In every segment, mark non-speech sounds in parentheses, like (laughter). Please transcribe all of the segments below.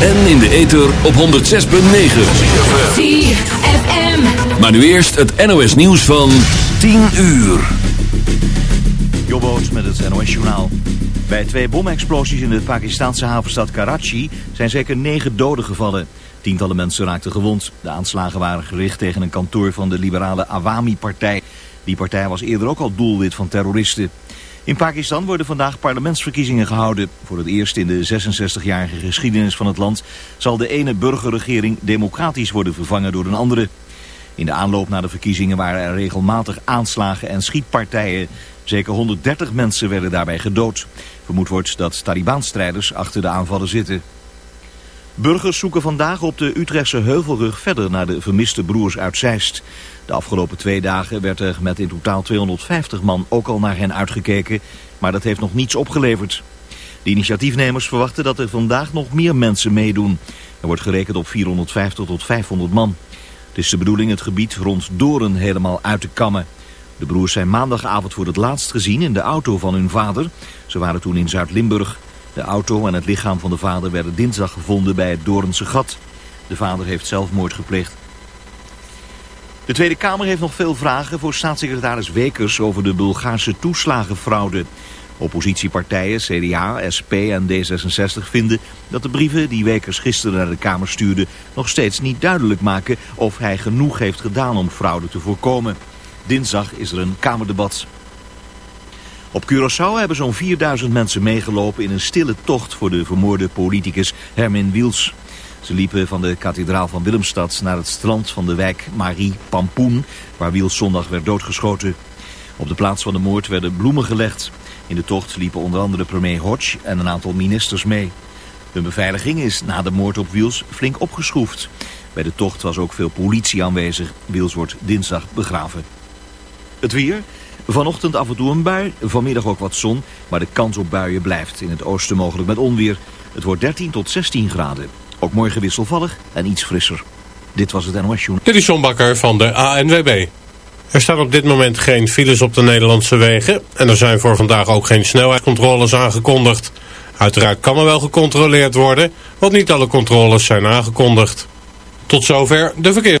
En in de ether op 106.9. ZFM. Maar nu eerst het NOS nieuws van 10 uur. Jobboot met het NOS journaal. Bij twee bomexplosies in de Pakistanse havenstad Karachi zijn zeker negen doden gevallen. Tientallen mensen raakten gewond. De aanslagen waren gericht tegen een kantoor van de liberale Awami-partij. Die partij was eerder ook al doelwit van terroristen. In Pakistan worden vandaag parlementsverkiezingen gehouden. Voor het eerst in de 66-jarige geschiedenis van het land zal de ene burgerregering democratisch worden vervangen door een andere. In de aanloop naar de verkiezingen waren er regelmatig aanslagen en schietpartijen. Zeker 130 mensen werden daarbij gedood. Vermoed wordt dat Taliban-strijders achter de aanvallen zitten. Burgers zoeken vandaag op de Utrechtse Heuvelrug verder naar de vermiste broers uit Zeist. De afgelopen twee dagen werd er met in totaal 250 man ook al naar hen uitgekeken, maar dat heeft nog niets opgeleverd. De initiatiefnemers verwachten dat er vandaag nog meer mensen meedoen. Er wordt gerekend op 450 tot 500 man. Het is de bedoeling het gebied rond Doren helemaal uit te kammen. De broers zijn maandagavond voor het laatst gezien in de auto van hun vader. Ze waren toen in Zuid-Limburg. De auto en het lichaam van de vader werden dinsdag gevonden bij het Doornse gat. De vader heeft zelfmoord gepleegd. De Tweede Kamer heeft nog veel vragen voor staatssecretaris Wekers over de Bulgaarse toeslagenfraude. Oppositiepartijen CDA, SP en D66 vinden dat de brieven die Wekers gisteren naar de Kamer stuurde nog steeds niet duidelijk maken of hij genoeg heeft gedaan om fraude te voorkomen. Dinsdag is er een Kamerdebat. Op Curaçao hebben zo'n 4000 mensen meegelopen in een stille tocht voor de vermoorde politicus Hermin Wiels. Ze liepen van de kathedraal van Willemstad naar het strand van de wijk Marie Pampoen, waar Wiels zondag werd doodgeschoten. Op de plaats van de moord werden bloemen gelegd. In de tocht liepen onder andere premier Hodge en een aantal ministers mee. Hun beveiliging is na de moord op Wiels flink opgeschroefd. Bij de tocht was ook veel politie aanwezig. Wiels wordt dinsdag begraven. Het weer. Vanochtend af en toe een bui, vanmiddag ook wat zon, maar de kans op buien blijft. In het oosten mogelijk met onweer. Het wordt 13 tot 16 graden. Ook morgen wisselvallig en iets frisser. Dit was het NOS Journal. Dit is John Bakker van de ANWB. Er staan op dit moment geen files op de Nederlandse wegen. En er zijn voor vandaag ook geen snelheidscontroles aangekondigd. Uiteraard kan er wel gecontroleerd worden, want niet alle controles zijn aangekondigd. Tot zover de verkeer.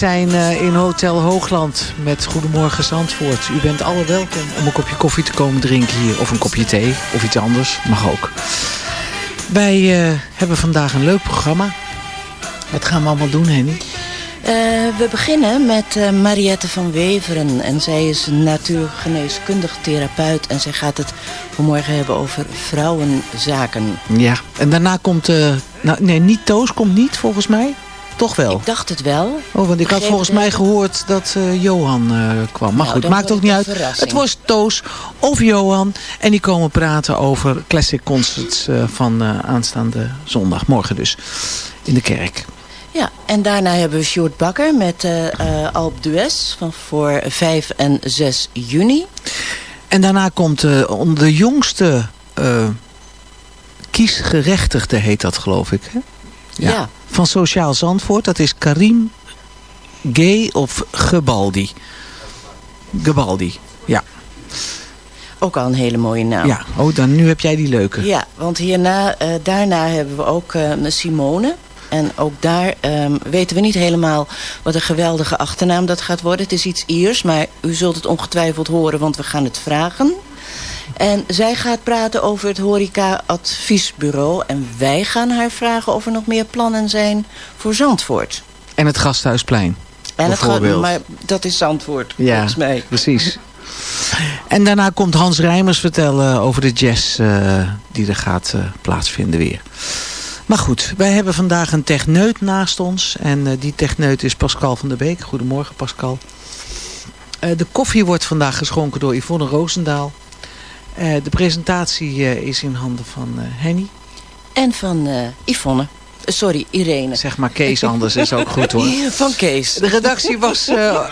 Zijn eh, in Hotel Hoogland met Goedemorgen Zandvoort. U bent alle welkom om een kopje koffie te komen drinken hier. Of een kopje thee, of iets anders. Mag ook. Wij eh, hebben vandaag een leuk programma. Wat gaan we allemaal doen, Henny? Eh, we beginnen met eh, Mariette van Weveren. En zij is een natuurgeneeskundig therapeut. En zij gaat het vanmorgen hebben over vrouwenzaken. Ja, en daarna komt... nou, nee, niet Toos komt niet, volgens mij. Toch wel? Ik dacht het wel. Oh, want ik had volgens mij gehoord dat eh, Johan eh, kwam. Maar Nou, goed, maakt ook niet uit. verrassing. Het was Toos of Johan. En die komen praten over classic concerts eh, van aanstaande zondag. Morgen dus. In de kerk. Ja, en daarna hebben we Sjoerd Bakker met Alp Dues van voor 5 en 6 juni. En daarna komt de jongste kiesgerechtigde, heet dat geloof ik. Hè? Ja. Van Sociaal Zandvoort. Dat is Karim Gay of Gebaldi. Gebaldi, ja. Ook al een hele mooie naam. Ja, oh, dan, nu heb jij die leuke. Ja, want hierna, eh, daarna hebben we ook eh, Simone. En ook daar ehm, weten we niet helemaal wat een geweldige achternaam dat gaat worden. Het is iets Iers, maar u zult het ongetwijfeld horen, want we gaan het vragen. En zij gaat praten over het horeca-adviesbureau. En wij gaan haar vragen of er nog meer plannen zijn voor Zandvoort. En het Gasthuisplein. En het maar dat is Zandvoort, Ja, volgens mij. precies. (laughs) En daarna komt Hans Rijmers vertellen over de jazz eh, die er gaat eh, plaatsvinden weer. Maar goed, wij hebben vandaag een techneut naast ons. En eh, die techneut is Pascal van der Beek. Goedemorgen Pascal. Eh, de koffie wordt vandaag geschonken door Yvonne Roosendaal. Eh, de presentatie eh, is in handen van eh, Henny. En van Yvonne. Sorry, Irene. Zeg maar Kees anders is ook goed hoor. Van Kees. De redactie was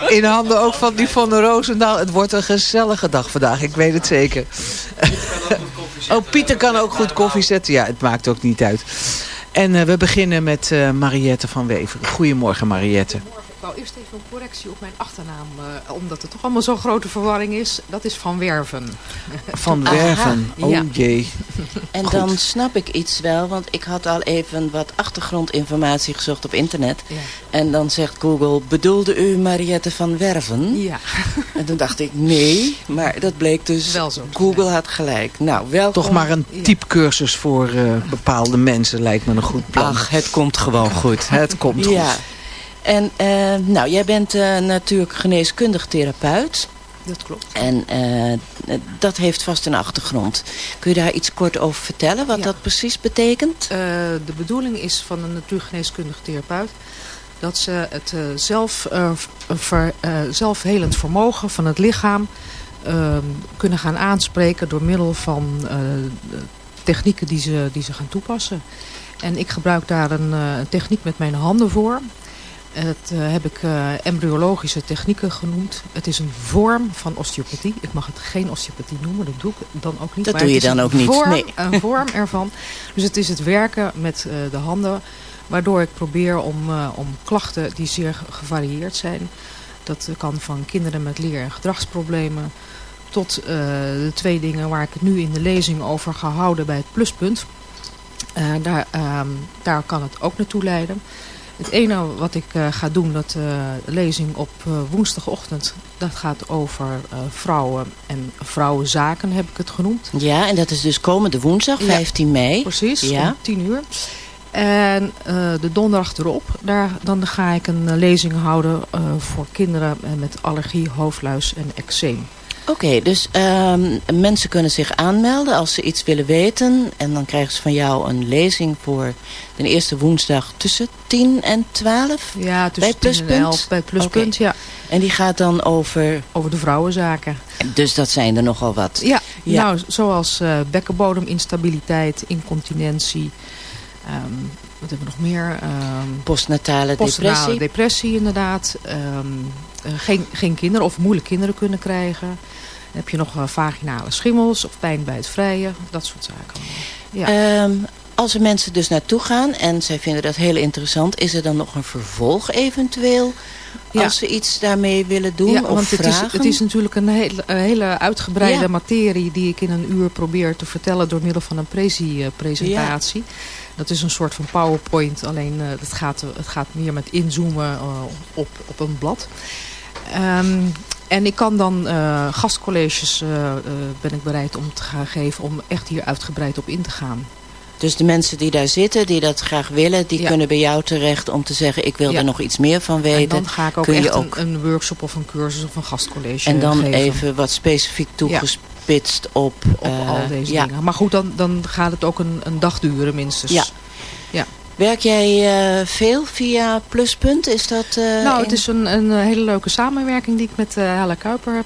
in handen ook van Yvonne Roosendaal. Het wordt een gezellige dag vandaag, ik weet het zeker. (laughs) Oh, Pieter kan ook goed koffie zetten. Ja, het maakt ook niet uit. En we beginnen met eh, Mariette van Weveren. Goedemorgen Mariette. Ik wou eerst even een correctie op mijn achternaam, eh, omdat het toch allemaal zo'n grote verwarring is. Dat is Van Werven. (laughs) Van Aha, Werven. Oh ja. jee. En Goed. dan snap ik iets wel, want ik had al even wat achtergrondinformatie gezocht op internet. Ja. En dan zegt Google, bedoelde u Mariette van Werven? Ja. (laughs) En toen dacht ik, nee, maar dat bleek dus, Wel zo. Google had gelijk. Nou, welkom. Toch maar een typecursus voor eh, bepaalde mensen lijkt me een goed plan. Ach, het komt gewoon goed. Het komt goed. En eh, nou, jij bent eh, natuurlijk geneeskundig therapeut. Dat klopt. En eh, dat heeft vast een achtergrond. Kun je daar iets kort over vertellen, wat Ja. dat precies betekent? De bedoeling is van een natuurgeneeskundig therapeut dat ze het eh, zelf, ver, zelfhelend vermogen van het lichaam eh, kunnen gaan aanspreken door middel van technieken die ze, die ze gaan toepassen. En ik gebruik daar een techniek met mijn handen voor. Dat eh, heb ik eh, embryologische technieken genoemd. Het is een vorm van osteopathie. Ik mag het geen osteopathie noemen, dat doe ik dan ook niet. Dat maar doe je dan ook niet, Vorm, nee. Een vorm ervan. Dus het is het werken met eh, de handen. Waardoor ik probeer om, om klachten die zeer ge- gevarieerd zijn. Dat kan van kinderen met leer- en gedragsproblemen. Tot de twee dingen waar ik het nu in de lezing over ga houden bij het pluspunt. Daar, ehm, daar kan het ook naartoe leiden. Het ene wat ik eh, ga doen, dat eh, lezing op eh, woensdagochtend, dat gaat over vrouwen en vrouwenzaken heb ik het genoemd. Ja, en dat is dus komende woensdag, Ja. 15 mei. Precies, Ja. om 10 uur. En de donderdag erop, daar, dan ga ik een lezing houden voor kinderen met allergie, hoofdluis en eczeem. Oké, dus ehm, mensen kunnen zich aanmelden als ze iets willen weten. En dan krijgen ze van jou een lezing voor de eerste woensdag tussen 10 en 12. Ja, tussen bij 10 en Pluspunt? 11 bij pluspunt, ja. En die gaat dan over... Over de vrouwenzaken. Dus dat zijn er nogal wat. Ja, Ja. nou, zoals eh bekkenbodeminstabiliteit, incontinentie. ehm, wat hebben we nog meer? Ehm, Postnatale postnatale depressie. depressie, inderdaad. Eh, geen, geen kinderen of moeilijk kinderen kunnen krijgen. Heb je nog eh, vaginale schimmels of pijn bij het vrijen. Dat soort zaken. Ja. Ehm, als er mensen dus naartoe gaan en zij vinden dat heel interessant... is er dan nog een vervolg eventueel Ja. als ze iets daarmee willen doen ja, of want het is, het is natuurlijk een hele, een hele uitgebreide Ja. materie die ik in een uur probeer te vertellen door middel van een presi-presentatie. Dat is een soort van PowerPoint, alleen eh, het, gaat, het gaat meer met inzoomen eh, op, op een blad. Ehm, en ik kan dan eh, gastcolleges eh, eh, ben ik bereid om te gaan geven om echt hier uitgebreid op in te gaan. Dus de mensen die daar zitten, die dat graag willen... die Ja. kunnen bij jou terecht om te zeggen... ik wil Ja. er nog iets meer van weten. En dan ga ik ook Kun je echt ook... Een, een workshop of een cursus of een gastcollege En dan geven. even wat specifiek toegespitst op... op al deze dingen. Maar goed, dan, dan gaat het ook een, een dag duren minstens. Ja. ja. Werk jij eh, veel via Pluspunt? Is dat... eh, nou, het is een, een eh, hele leuke samenwerking die ik met eh Helle Kuiper heb,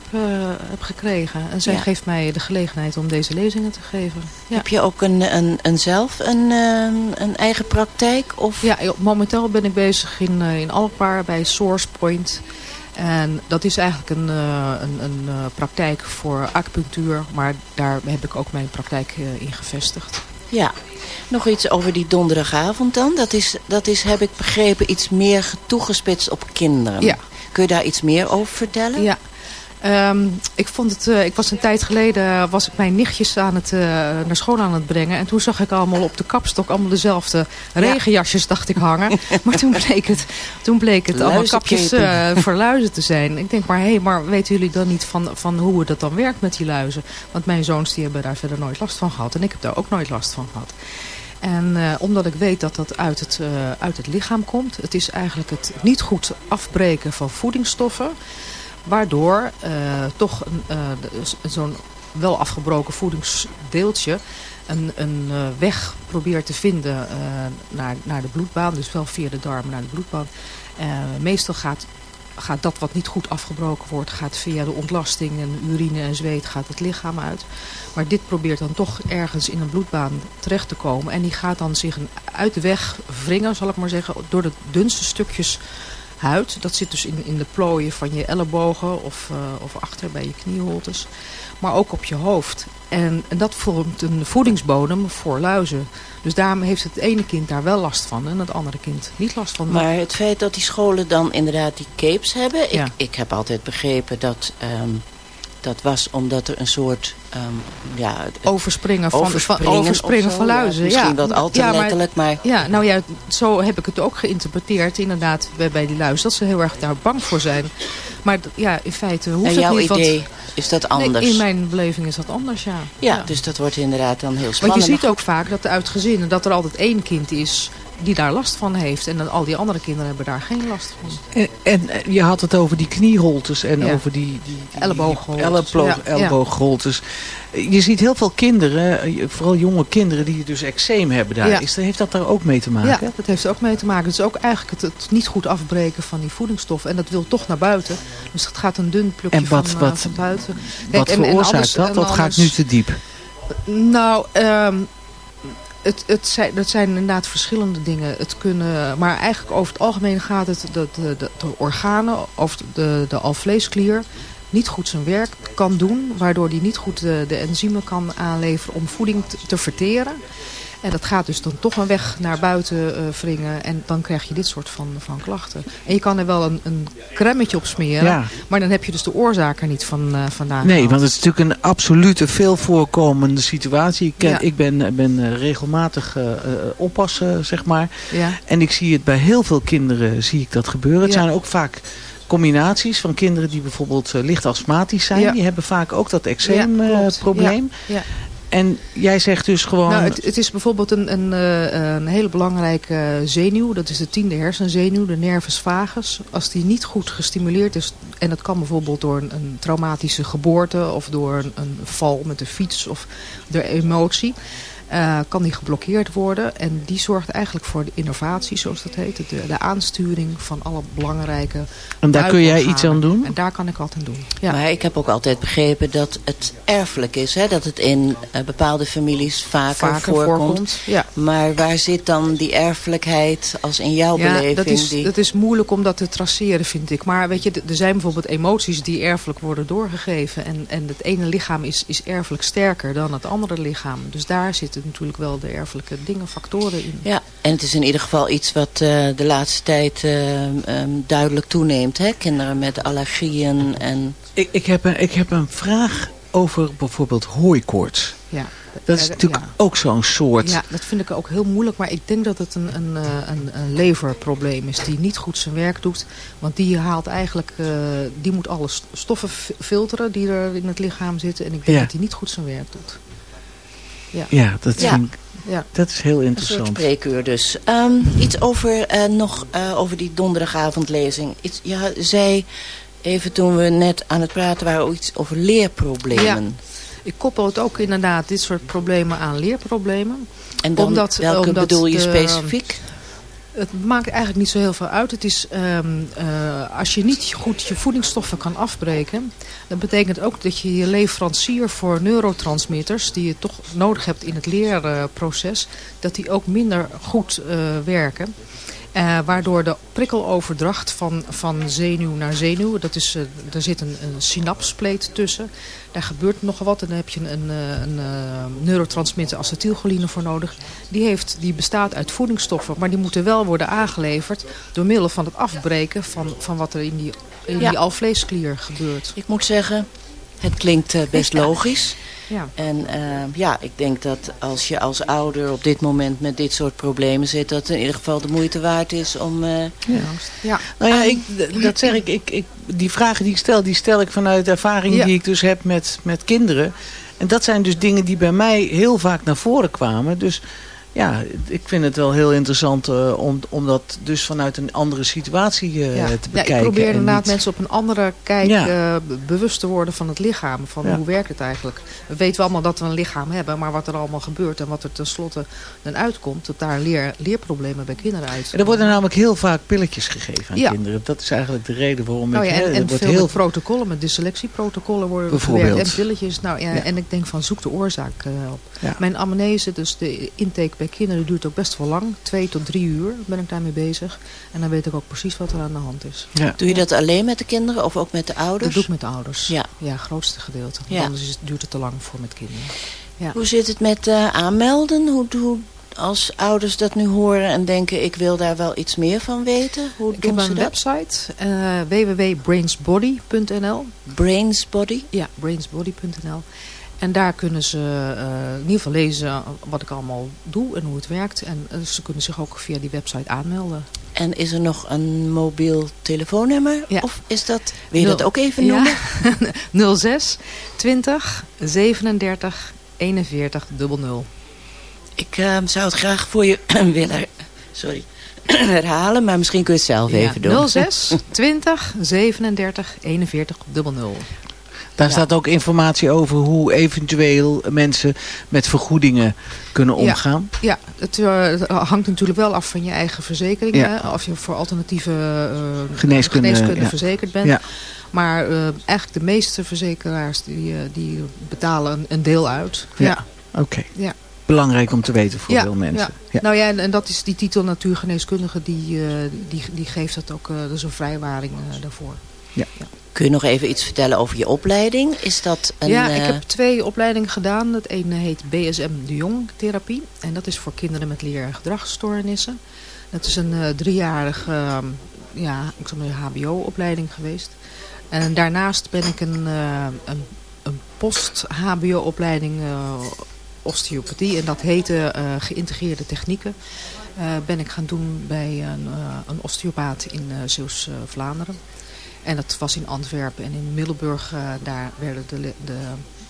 heb gekregen. En zij Ja. geeft mij de gelegenheid om deze lezingen te geven. Ja. Heb je ook een, een, een zelf een, eh, een eigen praktijk? Of... Ja, momenteel ben ik bezig in, in Alkmaar bij Source Point. En dat is eigenlijk een, een, een praktijk voor acupunctuur. Maar daar heb ik ook mijn praktijk in gevestigd. Ja. Nog iets over die donderdagavond dan. Dat is, dat is, heb ik begrepen, iets meer toegespitst op kinderen. Ja. Kun je daar iets meer over vertellen? Ja. Ehm, ik vond het, eh, ik was een tijd geleden, eh, was ik mijn nichtjes aan het, eh, naar school aan het brengen. En toen zag ik allemaal op de kapstok allemaal dezelfde regenjasjes, dacht ik, hangen. (laughs) maar toen bleek het, toen bleek het allemaal kapjes eh, voor luizen te zijn. Ik denk maar, hé, hey, maar weten jullie dan niet van, van hoe dat dan werkt met die luizen? Want mijn zoons die hebben daar verder nooit last van gehad. En ik heb daar ook nooit last van gehad. En omdat ik weet dat dat uit het, uit het lichaam komt. Het is eigenlijk het niet goed afbreken van voedingsstoffen. Waardoor eh, toch eh, zo'n wel afgebroken voedingsdeeltje een, een eh, weg probeert te vinden naar, naar de bloedbaan. Dus wel via de darmen naar de bloedbaan. Meestal gaat, gaat dat wat niet goed afgebroken wordt, gaat via de ontlasting en urine en zweet gaat het lichaam uit. Maar dit probeert dan toch ergens in een bloedbaan terecht te komen. En die gaat dan zich uit de weg wringen, zal ik maar zeggen, door de dunste stukjes huid. Dat zit dus in, in de plooien van je ellebogen of, eh, of achter bij je knieholtes. Maar ook op je hoofd. En, en dat vormt een voedingsbodem voor luizen. Dus daarom heeft het ene kind daar wel last van en het andere kind niet last van. Maar het feit dat die scholen dan inderdaad die capes hebben... Ik, Ja. ik heb altijd begrepen dat... ehm, dat was omdat er een soort... ehm, ja, overspringen van, overspringen van, overspringen van ja. luizen. Misschien ja. wat al te Ja, maar- letterlijk, maar... Ja, nou ja, zo heb ik het ook geïnterpreteerd inderdaad bij, bij die luizen. Dat ze heel erg daar bang voor zijn. Maar ja, in feite hoeft En het jouw niet. want- idee is dat Nee, anders? in mijn beleving is dat anders, ja. ja, dus dat wordt inderdaad dan heel Want spannend. je ziet ook vaak dat uit gezinnen dat er altijd één kind is die daar last van heeft. En dan al die andere kinderen hebben daar geen last van. En, en eh, je had het over die knieholtes en Ja. over die, die, die Elleboogholtes. Ja, elleboogholtes. Je ziet heel veel kinderen, eh, vooral jonge kinderen, die dus eczeem hebben daar. Ja. Is, heeft dat daar ook mee te maken? Ja, dat heeft er ook mee te maken. Het is ook eigenlijk het, het niet goed afbreken van die voedingsstoffen. En dat wil toch naar buiten. Dus het gaat een dun plukje En wat- van, wat- eh, van buiten. Wat Kijk, en- en veroorzaakt dat? Dat gaat nu te diep. Nou, ehm, het, het zijn, dat zijn inderdaad verschillende dingen. Het kunnen, maar eigenlijk over het algemeen gaat het dat de, de, organen of de, de alvleesklier niet goed zijn werk kan doen. Waardoor die niet goed de, enzymen kan aanleveren om voeding te verteren. En dat gaat dus dan toch een weg naar buiten eh, wringen. En dan krijg je dit soort van, van klachten. En je kan er wel een, een cremmetje op smeren. Ja. Maar dan heb je dus de oorzaak er niet van, eh vandaan Nee, want het is natuurlijk een absolute veel voorkomende situatie. Ik, ken, Ja. ik ben, ben eh, regelmatig eh, eh, oppassen, zeg maar. Ja. En ik zie het bij heel veel kinderen zie ik dat gebeuren. Het zijn ook vaak combinaties van kinderen die bijvoorbeeld eh, licht astmatisch zijn. Ja. Die hebben vaak ook dat eczeemprobleem. Ja, ja. En jij zegt dus gewoon... Nou, het, is bijvoorbeeld een, een, eh, een hele belangrijke zenuw. Dat is de tiende hersenzenuw, de nervus vagus. Als die niet goed gestimuleerd is, en dat kan bijvoorbeeld door een, een traumatische geboorte... of door een, een val met de fiets of door emotie... eh, kan die geblokkeerd worden. En die zorgt eigenlijk voor de innovatie, zoals dat heet. De, de aansturing van alle belangrijke En daar kun jij iets aan doen? En daar kan ik wat aan doen. Ja. Maar ik heb ook altijd begrepen dat het erfelijk is. Hè? Dat het in eh, bepaalde families vaker, Vaker voorkomt. voorkomt, ja. Maar waar zit dan die erfelijkheid als in jouw beleving? dat is, die... dat is moeilijk om dat te traceren, vind ik. Maar weet je, er zijn bijvoorbeeld emoties die erfelijk worden doorgegeven. En, en het ene lichaam is, is erfelijk sterker dan het andere lichaam. Dus daar zitten natuurlijk wel de erfelijke dingen, factoren in. Ja, en het is in ieder geval iets wat eh, de laatste tijd eh, ehm, duidelijk toeneemt. Hè? Kinderen met allergieën en... Ik, ik, heb een, ik heb een vraag over bijvoorbeeld hooikoorts. Ja. Dat is natuurlijk ja. ook zo'n soort... Ja, dat vind ik ook heel moeilijk. Maar ik denk dat het een, een, eh, een, een leverprobleem is die niet goed zijn werk doet. Want die haalt eigenlijk, eh, die moet alle st- stoffen fi- filteren die er in het lichaam zitten. En ik denk Ja. dat die niet goed zijn werk doet. Ja, Ja, dat, Ja. vind ik- Ja. dat is heel Een soort interessant. spreekuur dus. Ehm, iets over, eh, nog eh, over die donderdagavondlezing. Iets, ja, zei even toen we net aan het praten waren iets over leerproblemen. Ja. Ik koppel het ook inderdaad, dit soort problemen aan leerproblemen. En dan, Omdat- welke omdat bedoel je de- specifiek? Het maakt eigenlijk niet zo heel veel uit. Het is, ehm, eh, als je niet goed je voedingsstoffen kan afbreken... dat betekent ook dat je je leverancier voor neurotransmitters... die je toch nodig hebt in het leerproces... dat die ook minder goed eh, werken. Eh, waardoor de prikkeloverdracht van, van zenuw naar zenuw... Dat is, eh, er zit een, een synapspleet tussen. Daar gebeurt nogal wat en daar heb je een, een, eh, een neurotransmitter acetylcholine voor nodig. Die, heeft, die bestaat uit voedingsstoffen, maar die moeten wel worden aangeleverd... door middel van het afbreken van, van wat er in die, in Ja. die alvleesklier gebeurt. Ik moet zeggen, het klinkt best logisch. Ja. En eh, ja, ik denk dat als je als ouder op dit moment met dit soort problemen zit... dat het in ieder geval de moeite waard is om... eh, Ja. Nou ja, ik, dat zeg ik, ik, ik. Die vragen die ik stel, die stel ik vanuit ervaring Ja. die ik dus heb met, met kinderen. En dat zijn dus dingen die bij mij heel vaak naar voren kwamen. Dus ja, ik vind het wel heel interessant eh, om, om dat dus vanuit een andere situatie eh, ja. te ja, bekijken. ik probeer inderdaad niet- mensen op een andere kijk Ja. eh, be- bewust te worden van het lichaam. Van Ja. hoe werkt het eigenlijk. We weten allemaal dat we een lichaam hebben. Maar wat er allemaal gebeurt en wat er tenslotte dan uitkomt. Dat daar leer, leerproblemen bij kinderen uit. Er worden namelijk heel vaak pilletjes gegeven aan Ja. kinderen. Dat is eigenlijk de reden waarom Nou ik... ja, hè, en, er en wordt veel heel met protocollen, met dyslexieprotocollen worden Bijvoorbeeld. gewerkt. En pilletjes. Nou, ja, Ja. En ik denk van zoek de oorzaak op. Ja. Mijn amnese, dus de intake bij kinderen, duurt ook best wel lang. Twee tot drie uur ben ik daarmee bezig. En dan weet ik ook precies wat er aan de hand is. Doe je dat alleen met de kinderen of ook met de Dat ouders? doe ik met de ouders. Ja. Ja, grootste gedeelte. Want anders is, duurt het te lang voor met kinderen. Ja. Hoe zit het met eh, aanmelden? Hoe, hoe, als ouders dat nu horen en denken ik wil daar wel iets meer van weten. Hoe Ik doen heb ze een dat? website, eh www.brainsbody.nl. Brainsbody? Ja, brainsbody.nl. En daar kunnen ze eh, in ieder geval lezen wat ik allemaal doe en hoe het werkt. En eh, ze kunnen zich ook via die website aanmelden. En is er nog een mobiel telefoonnummer? Ja. Of is dat, wil je Nul- dat ook even Ja. noemen? 06 20 37 41 00. Ik eh, zou het graag voor je (clears throat) willen sorry, (clears throat) herhalen, maar misschien kun je het zelf even doen. 06 20 37 41 00. Daar Ja. staat ook informatie over hoe eventueel mensen met vergoedingen kunnen omgaan. Ja, ja het, eh, het hangt natuurlijk wel af van je eigen verzekering. Ja. Hè? Of je voor alternatieve eh, Geneeskunde, ja. verzekerd bent. Ja. Maar eh, eigenlijk de meeste verzekeraars die, die betalen een, een deel uit. Ja. Oké. Ja. Belangrijk om te weten voor ja, veel mensen. Ja. Ja. Nou ja, en, en dat is die titel natuurgeneeskundige, die, die, die geeft dat ook, dat is een vrijwaring daarvoor. Ja. Kun je nog even iets vertellen over je opleiding? Is dat een... ja, ik eh, heb twee opleidingen gedaan. Het ene heet BSM de Jong therapie. En dat is voor kinderen met leer- en gedragsstoornissen. Dat is een eh, driejarige ehm, ja, ik zal maar hbo-opleiding geweest. En daarnaast ben ik een, eh, een, een post-hbo-opleiding osteopathie. En dat heette geïntegreerde technieken. ben ik gaan doen bij een, een osteopaat in Zeeuws-Vlaanderen. En dat was in Antwerpen en in Middelburg. eh, daar werden de, de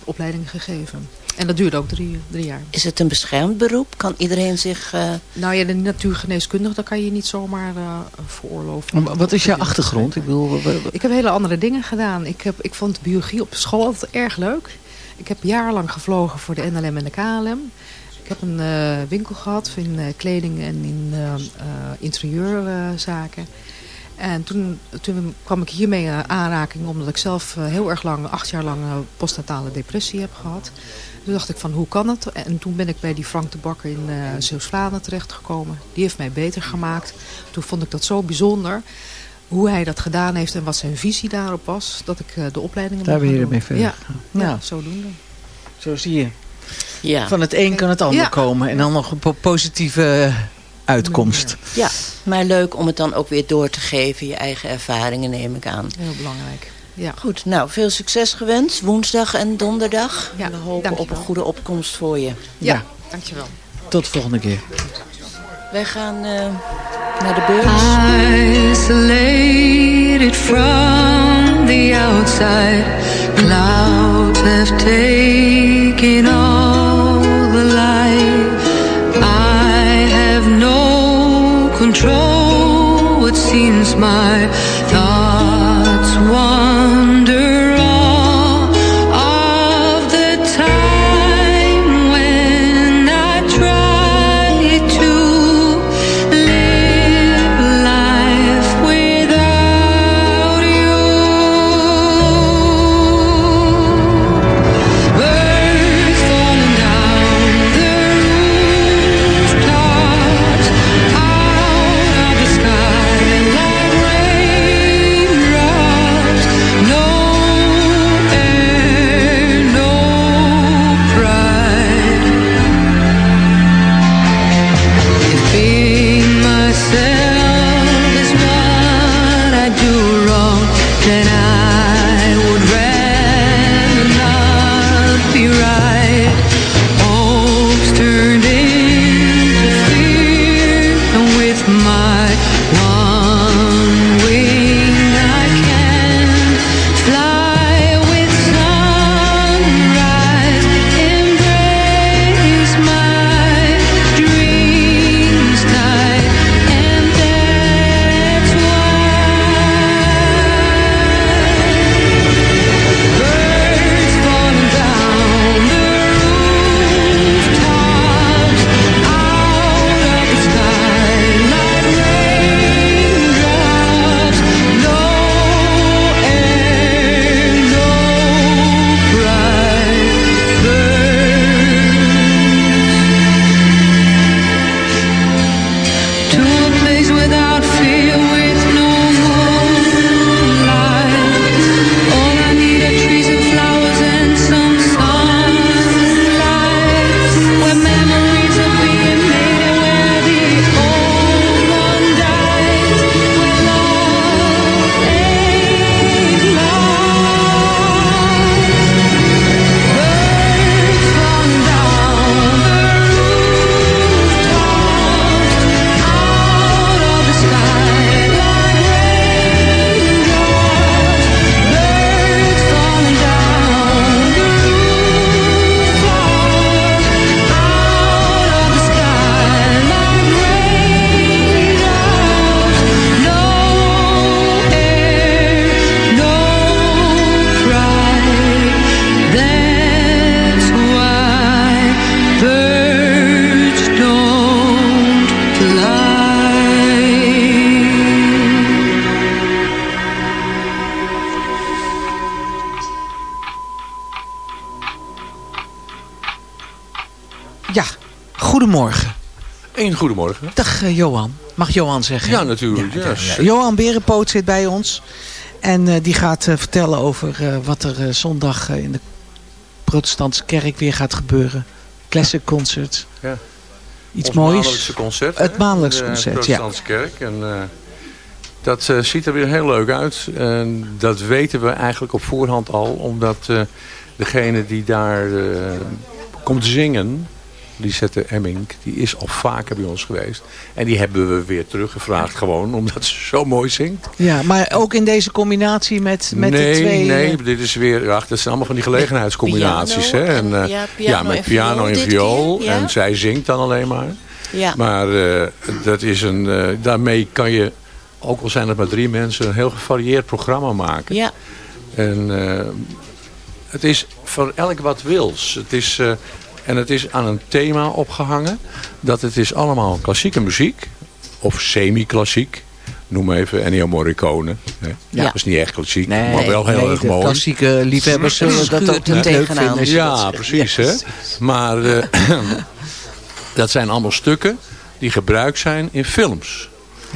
opleidingen gegeven. En dat duurde ook drie, drie jaar. Is het een beschermd beroep? Kan iedereen zich... eh, Nou ja, de natuurgeneeskundige, daar kan je niet zomaar eh veroorloven. Maar Wat is je achtergrond? Ik bedoel, Ik heb hele andere dingen gedaan. Ik, heb, ik vond biologie op school altijd erg leuk. Ik heb jarenlang gevlogen voor de NLM en de KLM. Ik heb een eh, winkel gehad in eh, kleding en in eh, eh, interieurzaken. En toen, toen kwam ik hiermee in aanraking omdat ik zelf eh, heel erg lang, acht jaar lang, eh, postnatale depressie heb gehad. Toen dacht ik van hoe kan het? En toen ben ik bij die Frank de Bakker in eh Zeeuws-Vlaanderen terechtgekomen. Die heeft mij beter gemaakt. Toen vond ik dat zo bijzonder hoe hij dat gedaan heeft en wat zijn visie daarop was, dat ik eh, de opleidingen Daar ben je ermee verder Ja, ja, Nou. zodoende. Zo zie je. ja. Van het een kan het ander Ja. komen. En dan nog een po- positieve uitkomst. ja, maar leuk om het dan ook weer door te geven. Je eigen ervaringen neem ik aan. Heel belangrijk. Ja. Goed, nou, veel succes gewenst. Woensdag en donderdag. Ja, We hopen op een goede opkomst voor je. Ja, dankjewel. Tot de volgende keer. Wij gaan eh, naar de beurs. Isolated from the outside, clouds have taken control. It seems my Een goedemorgen. Dag eh, Johan. Mag Johan zeggen? Ja, natuurlijk. Ja, Ja, Johan Berenpoot zit bij ons. En eh, die gaat eh, vertellen over eh, wat er eh, zondag in de protestantse kerk weer gaat gebeuren. Classic Concert. Ja. Iets Ons moois. maandelijkse concert. Het maandelijkse de concert, ja. Protestantse kerk. En, eh, dat ziet er weer heel leuk uit. En dat weten we eigenlijk op voorhand al. Omdat eh, degene die daar komt zingen... Lisette Emmink, die is al vaker bij ons geweest. En die hebben we weer teruggevraagd gewoon, omdat ze zo mooi zingt. Ja, maar ook in deze combinatie met, met nee, de twee... nee, eh, dit is weer, ach, dat zijn allemaal van die gelegenheidscombinaties. Piano hè? En, en- eh, ja, met en piano viool en viool. keer, ja. En zij zingt dan alleen maar. Ja. Maar eh, dat is een, eh, daarmee kan je, ook al zijn het maar drie mensen, een heel gevarieerd programma maken. Ja. En eh, het is voor elk wat wils. Het is, eh, en het is aan een thema opgehangen. Dat het is allemaal klassieke muziek. Of semi-klassiek. Noem even Ennio Morricone. hè. Ja. Dat is niet echt klassiek, Nee, maar wel heel nee, erg de mooi. klassieke liefhebbers zullen dat ook niet leuk vinden. als je Ja, precies. Hè? Maar eh, (clears throat) dat zijn allemaal stukken die gebruikt zijn in films.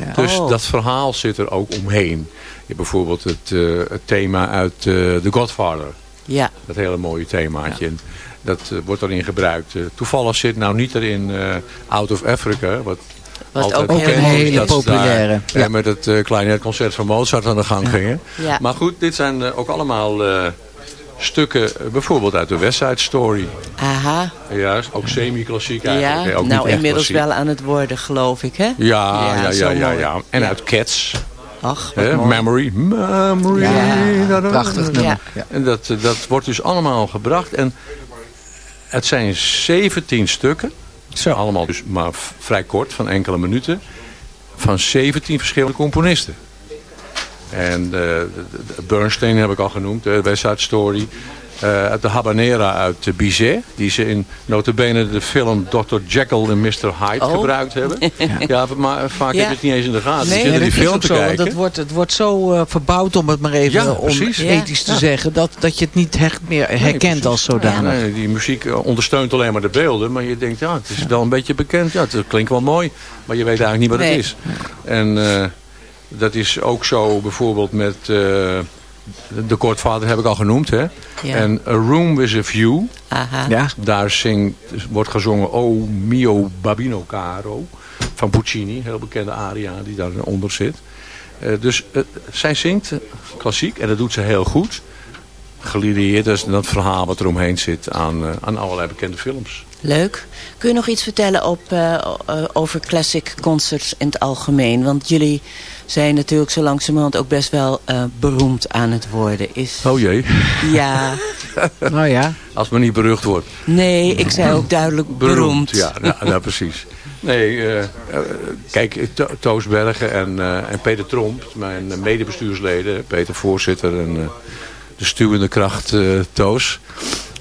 Ja. Dus Oh. dat verhaal zit er ook omheen. Je hebt bijvoorbeeld het, eh, het thema uit eh, The Godfather. Ja. Dat hele mooie themaatje. En Dat eh, wordt erin gebruikt. Eh, toevallig zit nou niet erin eh, Out of Africa. Wat, Wat altijd ook dat ze populaire, Daar, ja. met het eh kleinetconcert van Mozart aan de gang gingen. Ja. Maar goed, dit zijn ook allemaal stukken. bijvoorbeeld uit de West Side Story. Aha. Juist, ook semi-klassiek eigenlijk. Ja, ook nou inmiddels klassiek. wel aan het worden, geloof ik, hè? Ja, ja, ja, ja, ja. En uit Cats. Ach. Memory. Memory. Ja, Da, da, da, prachtig da. nummer. Ja. En dat, eh, dat wordt dus allemaal gebracht. En het zijn 17 stukken. Zo. Allemaal dus maar vrij kort, van enkele minuten. Van 17 verschillende componisten. En eh, Bernstein heb ik al genoemd, de West Side Story. Eh, uit de Habanera uit eh, Bizet. Die ze in notabene de film Dr. Jekyll en Mr. Hyde Oh. gebruikt hebben. (laughs) ja. maar vaak Ja. heb je het niet eens in de gaten. Nee, je zit naar dat die film te zo, kijken. het wordt, het wordt zo eh, verbouwd om het maar even Ja, om ethisch te Ja. zeggen, dat, dat je het niet echt meer herkent als zodanig. Nee, die muziek ondersteunt alleen maar de beelden. Maar je denkt, ja, het is wel een beetje bekend. Ja, het klinkt wel mooi. Maar je weet eigenlijk niet wat Nee. het is. En eh, dat is ook zo bijvoorbeeld met... eh, de Kortvader heb ik al genoemd. Hè? Ja. En A Room with a View. Aha. Ja, Daar zingt, wordt gezongen O mio babino caro. Van Puccini. Heel bekende aria die daaronder zit. Eh, dus eh, zij zingt klassiek. En dat doet ze heel goed. Gelieerd is dat verhaal wat er omheen zit aan, eh, aan allerlei bekende films. Leuk. Kun je nog iets vertellen op, eh, eh, over classic concerts in het algemeen? Want jullie zijn natuurlijk zo langzamerhand ook best wel eh, beroemd aan het worden. Is... Oh jee. Ja, nou (laughs) ja. Als men niet berucht wordt. nee, ik zei ook duidelijk beroemd. Ja, nou, nou, (laughs) precies. Nee, kijk, To- Toos Bergen en, eh, en Peter Tromp, mijn medebestuursleden, Peter voorzitter en eh, de stuwende kracht eh, Toos.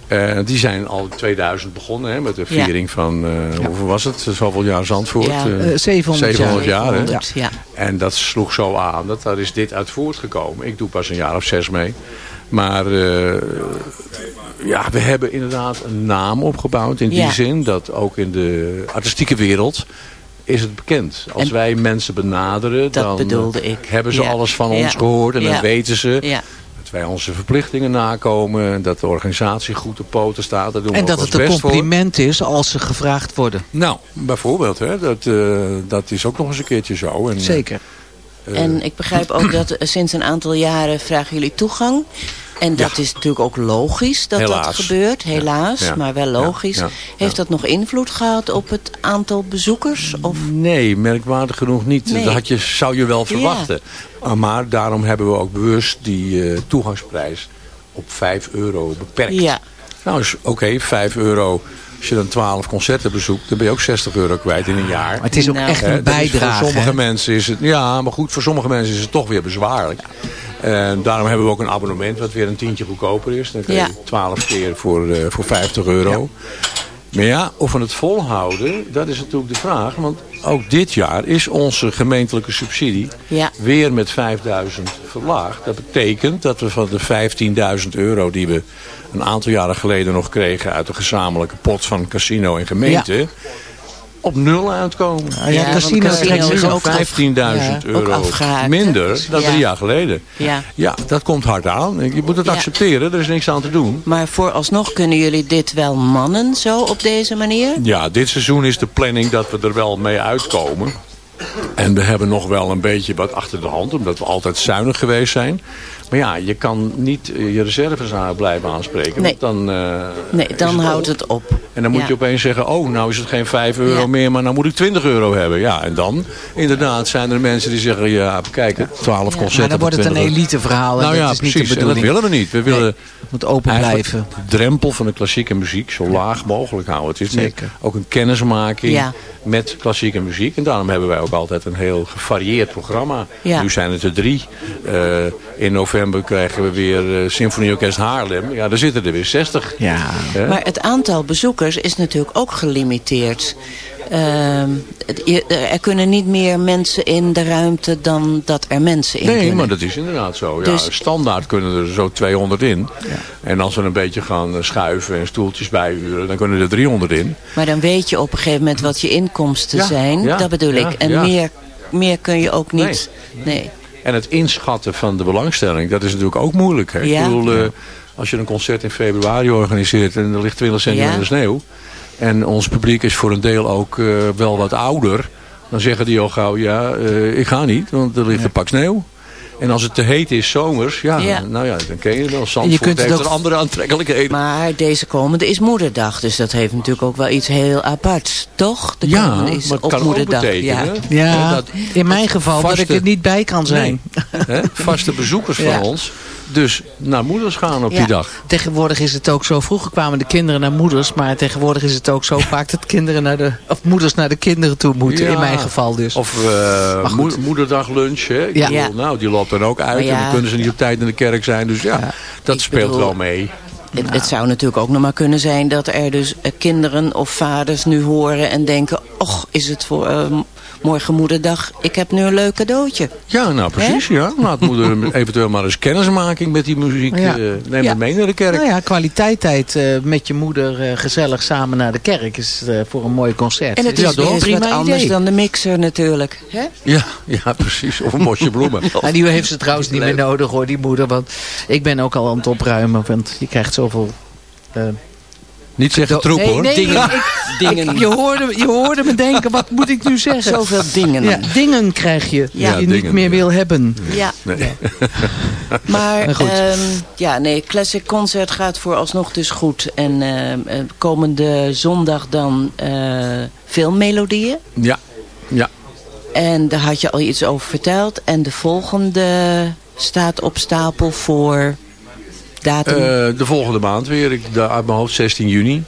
Eh, die zijn al in 2000 begonnen hè, met de Ja. viering van, eh, hoeveel was het? Zoveel jaar Zandvoort? Ja. eh, Eh, 700 700 jaar. hè? 700, ja. En dat sloeg zo aan, dat daar is dit uit voortgekomen. Ik doe pas een jaar of zes mee. Maar eh, ja, we hebben inderdaad een naam opgebouwd in die zin. Dat ook in de artistieke wereld is het bekend. Als En wij mensen benaderen, dat dan bedoelde eh, ik. hebben ze alles van ons gehoord. En dan weten ze Ja. Dat wij onze verplichtingen nakomen. Dat de organisatie goed op poten staat. Daar doen we En ook dat het een voor. compliment is als ze gevraagd worden. Nou, bijvoorbeeld. Hè, dat, eh, dat is ook nog eens een keertje zo. En, eh, Zeker. En ik begrijp ook dat eh, sinds een aantal jaren vragen jullie toegang. En dat is natuurlijk ook logisch dat dat gebeurt. Helaas, Ja. maar wel logisch. Heeft dat nog invloed gehad op het aantal bezoekers? Of? Nee, merkwaardig genoeg niet. Nee. Dat had je, zou je wel verwachten. Uh, Maar daarom hebben we ook bewust die eh, toegangsprijs op 5 euro beperkt. Ja. Nou, is oké, 5 euro. Als je dan 12 concerten bezoekt, dan ben je ook 60 euro kwijt in een jaar. Maar het is ook Nou. echt een is bijdrage. Voor sommige hè? mensen is het, ja, maar goed, voor sommige mensen is het toch weer bezwaarlijk. En daarom hebben we ook een abonnement wat weer een tientje goedkoper is. Dan krijg je Ja. 12 keer voor, eh, voor 50 euro. Maar ja, of we het volhouden, dat is natuurlijk de vraag. Want ook dit jaar is onze gemeentelijke subsidie Ja. weer met 5000 verlaagd. Dat betekent dat we van de 15.000 euro die we een aantal jaren geleden nog kregen uit de gezamenlijke pot van casino en gemeente. Op nul uitkomen. Ja, Ja, casino is ook af- 15.000 ja, ook euro afgehaakt, minder hè? dan Ja. drie jaar geleden. Ja. Ja, dat komt hard aan. Je moet het Ja. accepteren, er is niks aan te doen. Maar vooralsnog kunnen jullie dit wel mannen zo op deze manier? Ja, dit seizoen is de planning dat we er wel mee uitkomen. En we hebben nog wel een beetje wat achter de hand, omdat we altijd zuinig geweest zijn. Maar ja, je kan niet eh, je reserves aan blijven aanspreken. Nee. Want dan, eh, Nee, dan het houdt op. het op. En dan moet Ja. je opeens zeggen, oh, nou is het geen 5 euro Ja. meer, maar nou moet ik 20 euro hebben. Ja, en dan inderdaad zijn er mensen die zeggen, ja, kijk, 12 concerten. Maar dan wordt het een 20 euro. eliteverhaal en Nou dat ja, is niet precies. de En dat bedoeling. willen we niet. We willen het moet open blijven. de drempel van de klassieke muziek zo laag mogelijk houden. Het is Zeker. ook een kennismaking Ja. met klassieke muziek. En daarom hebben wij ook altijd een heel gevarieerd programma. Ja. Nu zijn het er drie. Eh, in november krijgen we weer uh, Symfonieorkest Haarlem. Ja, daar zitten er weer 60. Ja. Maar het aantal bezoekers is natuurlijk ook gelimiteerd. Ehm, je- er kunnen niet meer mensen in de ruimte dan dat er mensen in Nee, kunnen. maar dat is inderdaad zo. Ja, Dus- standaard kunnen er zo 200 in. En als we een beetje gaan eh, schuiven en stoeltjes bijhuren, dan kunnen er 300 in. Maar dan weet je op een gegeven moment wat je inkomsten Ja, zijn. ja, dat bedoel ja, ik. En ja. meer, meer kun je ook niet. Nee. En het inschatten van de belangstelling, dat is natuurlijk ook moeilijk. Hè? Ja. Ik bedoel, eh, als je een concert in februari organiseert en er ligt 20 centimeter Ja. sneeuw. En ons publiek is voor een deel ook eh, wel wat ouder. Dan zeggen die al gauw, ja, eh, ik ga niet, want er ligt een pak sneeuw. En als het te heet is zomers, ja, Ja. nou ja, dan ken je het wel. Zandvoort je kunt het heeft ook- een andere aantrekkelijkheden. Maar deze komende is moederdag. Dus dat heeft natuurlijk ook wel iets heel aparts. Toch? De Ja, komende is maar het op kan ook moederdag. betekenen- ja. Ja, dat in mijn geval dat ik er niet bij kan zijn. Hè, vaste bezoekers (laughs) Ja. van ons. Dus naar moeders gaan op Ja. die dag. Tegenwoordig is het ook zo. Vroeger kwamen de kinderen naar moeders. Maar tegenwoordig is het ook zo (laughs) vaak dat kinderen naar de, of moeders naar de kinderen toe moeten. Ja. In mijn geval dus. Of eh, moe- moederdag lunch. Hè? Ik Ja. bedoel, Ja. Nou, die loopt dan ook uit. En dan kunnen ze niet op tijd in de kerk zijn. Dus ja, dat speelt bedoel- wel mee. Het, het zou natuurlijk ook nog maar kunnen zijn dat er dus eh, kinderen of vaders nu horen en denken... och, is het voor eh, morgen moederdag, ik heb nu een leuk cadeautje. Ja, nou precies. Ja. Laat moeder (laughs) eventueel maar eens kennismaking met die muziek. Ja. eh, neem Ja. het mee naar de kerk. Nou ja, kwaliteiteit eh, met je moeder eh, gezellig samen naar de kerk is eh, voor een mooi concert. En het is weer eens wat anders dan de mixer natuurlijk. Hè? Ja, ja, precies. Of een bosje bloemen. (laughs) Nou, die heeft ze trouwens niet meer nodig hoor, die moeder. Want ik ben ook al aan het opruimen. Want je krijgt zoveel... eh, Niet zeggen troep nee, hoor. Nee, Dingen. ik- (laughs) ik- je, hoorde, je hoorde me denken, wat moet ik nu zeggen? (laughs) Zoveel dingen. Ja, dingen krijg je Ja, die je niet meer wil hebben. Ja. Nee. (laughs) Maar Maar goed. ehm, ja, nee, Classic Concert gaat vooralsnog dus goed. En ehm, eh, komende zondag dan eh veel melodieën. Ja, ja. En daar had je al iets over verteld. En de volgende staat op stapel voor datum. Eh, de volgende maand weer. Ik, da- uit mijn hoofd 16 juni.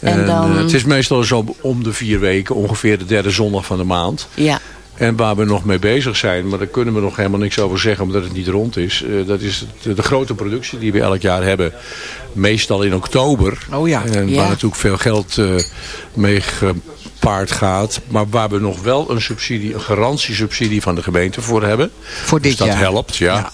En dan- eh, het is meestal zo om de vier weken. Ongeveer de derde zondag van de maand. ja. En waar we nog mee bezig zijn, maar daar kunnen we nog helemaal niks over zeggen omdat het niet rond is. eh, dat is de, de grote productie die we elk jaar hebben. Meestal in oktober. Oh ja. En Ja. waar natuurlijk veel geld mee gepaard gaat. Maar waar we nog wel een subsidie, een garantiesubsidie van de gemeente voor hebben. Voor dit dus dat jaar. helpt, ja. Ja.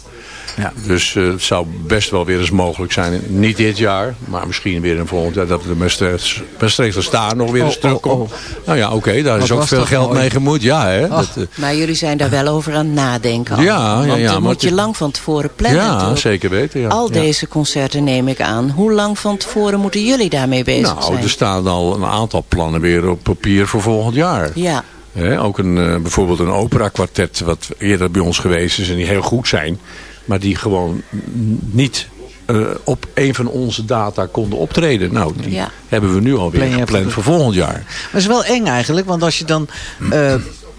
Dus eh, het zou best wel weer eens mogelijk zijn. Niet dit jaar, maar misschien weer in volgend jaar. Dat de Maastricht- Maastrichter Star nog weer eens Oh, terugkomt. oh, Nou ja, oké, daar Wat is ook veel geld mooi. mee gemoeid. Ja, hè. Dat, eh, Maar jullie zijn daar wel over aan het nadenken al. Ja, ja, Want ja, dan maar moet je lang van tevoren plannen. ja, zeker weten. Ja. Al Ja. deze concerten neem ik aan. Hoe lang van tevoren moeten jullie daarmee bezig Nou, zijn? er staan al een aantal plannen weer op papier voor volgend jaar. Ja, Hè, ook een, eh, bijvoorbeeld een opera-kwartet wat eerder bij ons geweest is en die heel goed zijn. Maar die gewoon niet eh, op een van onze data konden optreden. Nou, die Ja. hebben we nu alweer Plan gepland voor volgend jaar. Maar het is wel eng eigenlijk, want als je dan... eh,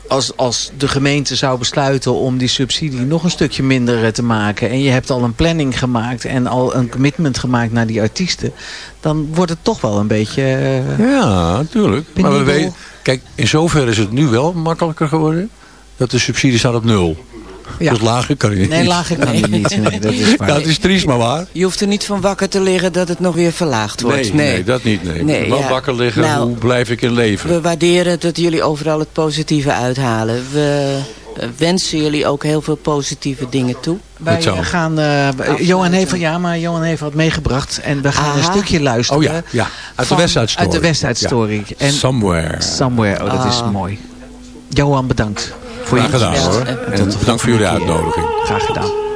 als, als de gemeente zou besluiten om die subsidie nog een stukje minder eh, te maken... en je hebt al een planning gemaakt en al een commitment gemaakt naar die artiesten... dan wordt het toch wel een beetje... Ja, natuurlijk. Maar we weten, kijk, in zoverre is het nu wel makkelijker geworden. Dat de subsidie staat op nul. Ja. Dus lager kan je niet. Nee, lager kan je niet. Nee, dat is waar. Ja, het is triest, maar waar. je hoeft er niet van wakker te liggen dat het nog weer verlaagd wordt. Nee, nee, dat niet. Nee. Nee, Wel ja. wakker liggen, Nou, hoe blijf ik in leven? We waarderen dat jullie overal het positieve uithalen. We wensen jullie ook heel veel positieve dingen toe. Wij gaan, eh, Johan heeft, ja, maar Johan heeft wat meegebracht. En we gaan een stukje luisteren. Oh ja, ja. Uit de van- West Side Story. Uit de West Side Ja. Story. En Somewhere. Somewhere, oh dat is Ah. mooi. Johan, bedankt. Voor Graag je gedaan hoor. En bedankt voor jullie uitnodiging. Graag gedaan.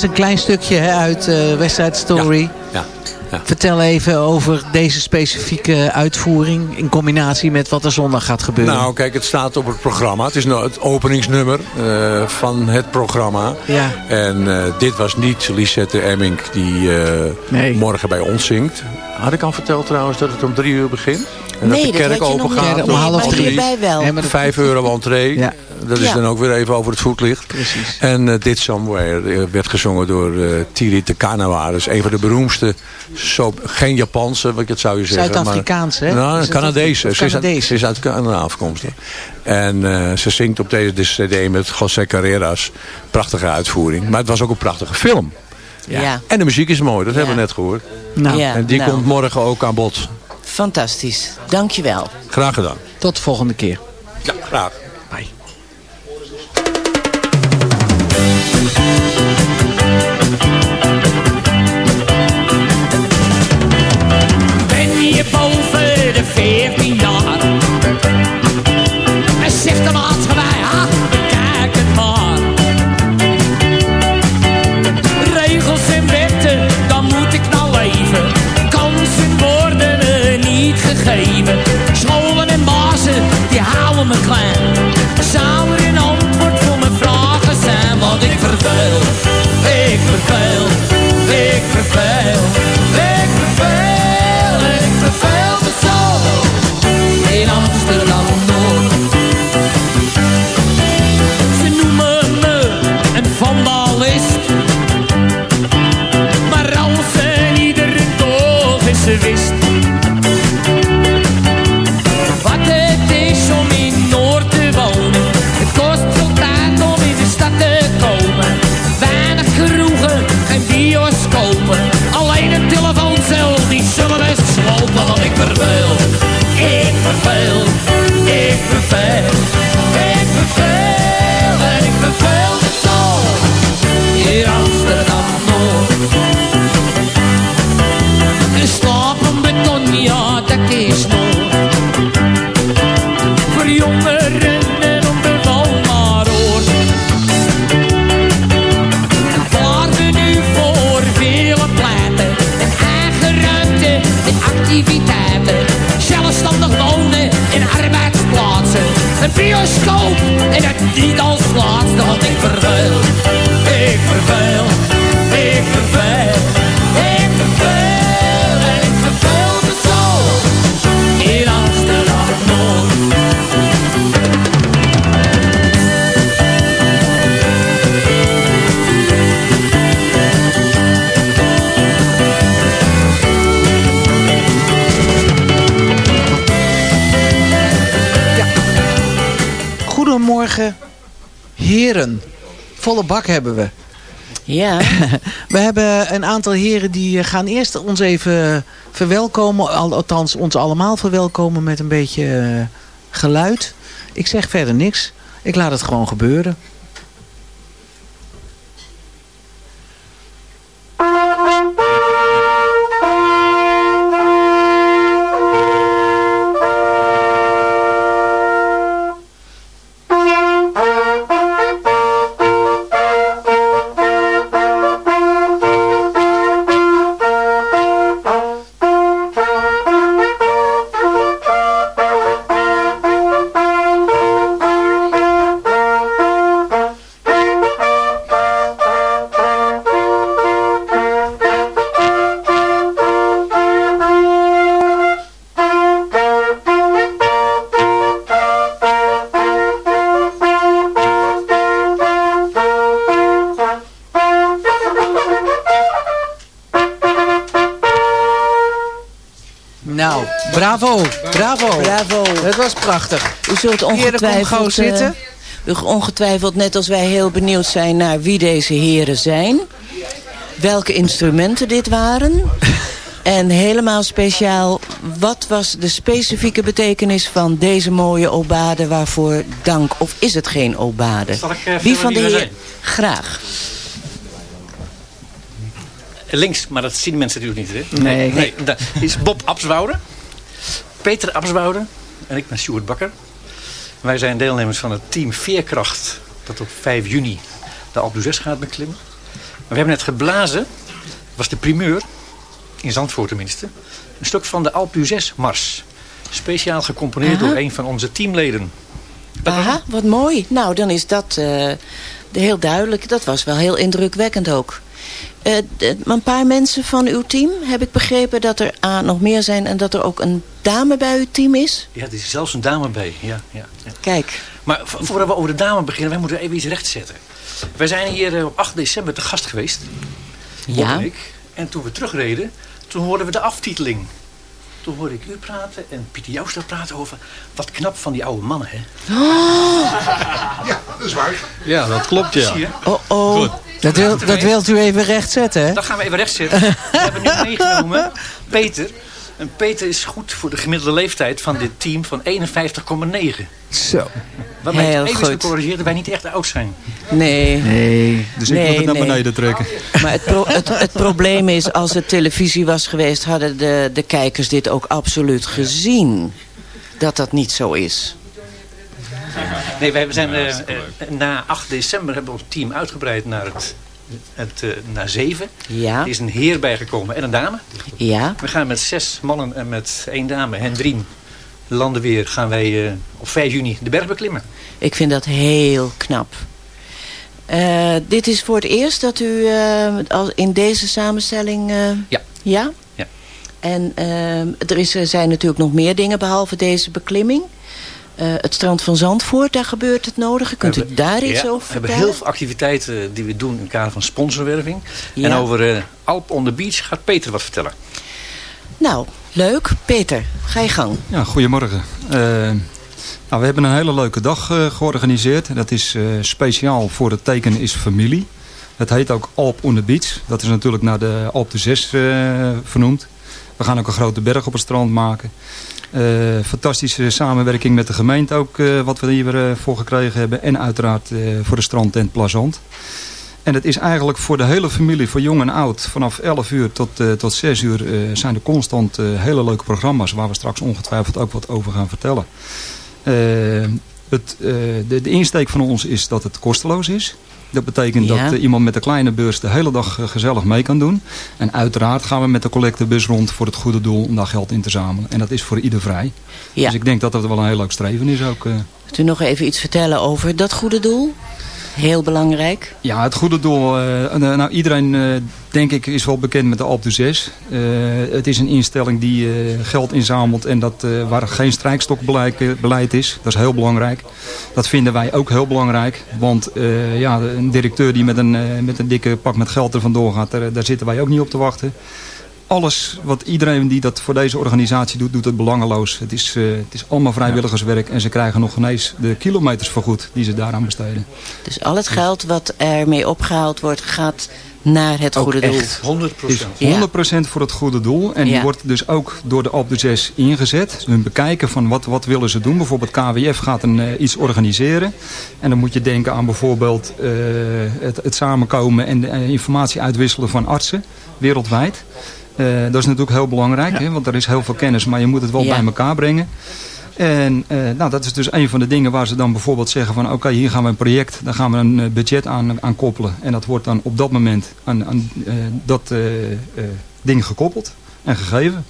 Was een klein stukje hè, uit eh West Side Story. Ja, ja. Vertel even over deze specifieke uitvoering in combinatie met wat er zondag gaat gebeuren. Nou, kijk, het staat op het programma. Het is nou het openingsnummer eh, van het programma. Ja. En eh, dit was niet Lisette Emmink die eh, morgen bij ons zingt. Had ik al verteld trouwens dat het om drie uur begint? En Nee, dat de dat kerk nog open gaat Nee, om half om drie. Hierbij wel. Dat- Vijf euro entree. Ja. Dat is Ja. dan ook weer even over het voetlicht. Precies. En eh, dit Somewhere eh, werd gezongen door eh Tiri Te Kanawa. Dus een van de beroemdste, zo, geen Japanse, wat het zou je zeggen. Zuid-Afrikaans, maar- hè? Nou, Canadese. Ze is, uit, ze is uit Canada afkomstig. En eh, ze zingt op deze cd met José Carreras. Prachtige uitvoering. Maar het was ook een prachtige film. Ja. En de muziek is mooi, dat hebben we net gehoord. Nou. Ja, en die nou. komt morgen ook aan bod. Fantastisch. Dankjewel. Graag gedaan. Tot de volgende keer. Ja, graag. Thank you. Heren. volle bak hebben we. Ja. (laughs) we hebben een aantal heren die eh, gaan eerst ons even verwelkomen. Al, althans, ons allemaal verwelkomen met een beetje eh, geluid. Ik zeg verder niks. Ik laat het gewoon gebeuren. Bravo, bravo. Bravo. Dat was prachtig. U zult ongetwijfeld, eh, zitten. u ongetwijfeld, net als wij, heel benieuwd zijn naar wie deze heren zijn. Welke instrumenten dit waren. (laughs) En helemaal speciaal, wat was de specifieke betekenis van deze mooie obade waarvoor dank? Of is het geen obade? Zal ik, eh, wie van de? Graag. Links, maar dat zien mensen natuurlijk niet. Hè? Nee. nee. Dat is Bob Abswoude, Peter Abswoude en ik ben Stuart Bakker. Wij zijn deelnemers van het team Veerkracht dat op 5 juni de Alpe d'Huez gaat beklimmen. Maar we hebben net geblazen, was de primeur, in Zandvoort tenminste, een stuk van de Alpe d'Huez Mars. Speciaal gecomponeerd Aha. door een van onze teamleden. Aha, wat mooi. Nou, dan is dat eh, heel duidelijk. Dat was wel heel indrukwekkend ook. Eh, d- een paar mensen van uw team, heb ik begrepen dat er A, nog meer zijn... en dat er ook een dame bij uw team is? Ja, er is zelfs een dame bij. Ja, ja, ja. Kijk. Maar vo- voordat we over de dame beginnen, wij moeten even iets rechtzetten. Wij zijn hier eh, op 8 december te gast geweest. Ja. en ik. En toen we terugreden, toen hoorden we de aftiteling. Toen hoorde ik u praten en Pieter Jouster praten over wat knap van die oude mannen, hè? (laughs) Ja, dat is waar. Ja, dat klopt, ja. Oh, oh. Dat, wil, dat wilt u even rechtzetten, hè? Dat gaan we even rechtzetten. we hebben nu (laughs) meegenomen Peter. En Peter is goed voor de gemiddelde leeftijd van dit team van 51,9. Zo. Waarbij Heel even is goed. gecorrigeerd dat wij niet echt oud zijn. Nee. Nee. Dus ik Nee, moet het naar nee. beneden trekken. Maar het, pro- het, het probleem is, als het televisie was geweest... hadden de, de kijkers dit ook absoluut gezien. Dat dat niet zo is. Nee, wij zijn eh, eh, na 8 december hebben we ons team uitgebreid naar, het, het, eh, naar 7. Ja. Er is een heer bijgekomen en een dame. Ja. We gaan met zes mannen en met één dame, Hendrien, landen weer, gaan wij eh, op 5 juni de berg beklimmen. Ik vind dat heel knap. Eh, dit is voor het eerst dat u eh, al in deze samenstelling... eh, Ja. Ja? Ja. En eh, er is, er zijn natuurlijk nog meer dingen behalve deze beklimming. Eh, het strand van Zandvoort, daar gebeurt het nodige. Kunt u daar iets Ja, over We hebben vertellen? heel veel activiteiten die we doen in het kader van sponsorwerving. Ja. En over eh, Alp on the Beach gaat Peter wat vertellen. Nou, leuk. Peter, ga je gang. Ja, goedemorgen. Eh, nou, we hebben een hele leuke dag georganiseerd. Dat is eh, speciaal voor het teken is familie. Het heet ook Alp on the Beach. Dat is natuurlijk naar de Alp de Zes eh, vernoemd. We gaan ook een grote berg op het strand maken. Eh, fantastische samenwerking met de gemeente ook, eh, wat we hier eh, voor gekregen hebben. En uiteraard voor de strandtent Plazant. En het is eigenlijk voor de hele familie, voor jong en oud, vanaf 11 uur tot, tot 6 uur zijn er constant hele leuke programma's waar we straks ongetwijfeld ook wat over gaan vertellen. Het, de, de insteek van ons is dat het kosteloos is. Dat betekent Ja. dat eh, iemand met een kleine beurs de hele dag eh, gezellig mee kan doen. En uiteraard gaan we met de collectebus rond voor het goede doel om daar geld in te zamelen. En dat is voor ieder vrij. Ja. Dus ik denk dat dat wel een heel leuk streven is ook. eh. Kunt u nog even iets vertellen over dat goede doel? Heel belangrijk. Ja, het goede doel. eh, eh, nou, iedereen, eh, denk ik, is wel bekend met de Alp de 6. Eh, het is een instelling die geld inzamelt en dat, waar geen strijkstokbeleid beleid is. Dat is heel belangrijk. Dat vinden wij ook heel belangrijk. Want ja, een directeur die met een, met een dikke pak met geld er vandoor gaat, daar, daar zitten wij ook niet op te wachten. Alles wat iedereen die dat voor deze organisatie doet, doet het belangeloos. Het is, eh, het is allemaal vrijwilligerswerk en ze krijgen nog ineens de kilometers vergoed die ze daaraan besteden. Dus al het geld wat ermee opgehaald wordt, gaat naar het goede doel. echt 100%. Is 100% voor het goede doel. En die Ja. wordt dus ook door de Alpe d'Huez ingezet. Hun bekijken van wat, wat willen ze doen. Bijvoorbeeld KWF gaat een, eh, iets organiseren. En dan moet je denken aan bijvoorbeeld eh, het, het samenkomen en eh, informatie uitwisselen van artsen wereldwijd. Eh, dat is natuurlijk heel belangrijk, hè, want er is heel veel kennis, maar je moet het wel Ja. bij elkaar brengen. En eh, nou, dat is dus een van de dingen waar ze dan bijvoorbeeld zeggen van oké, hier gaan we een project, daar gaan we een eh, budget aan, aan koppelen. En dat wordt dan op dat moment aan, aan eh, dat eh, eh, ding gekoppeld en gegeven.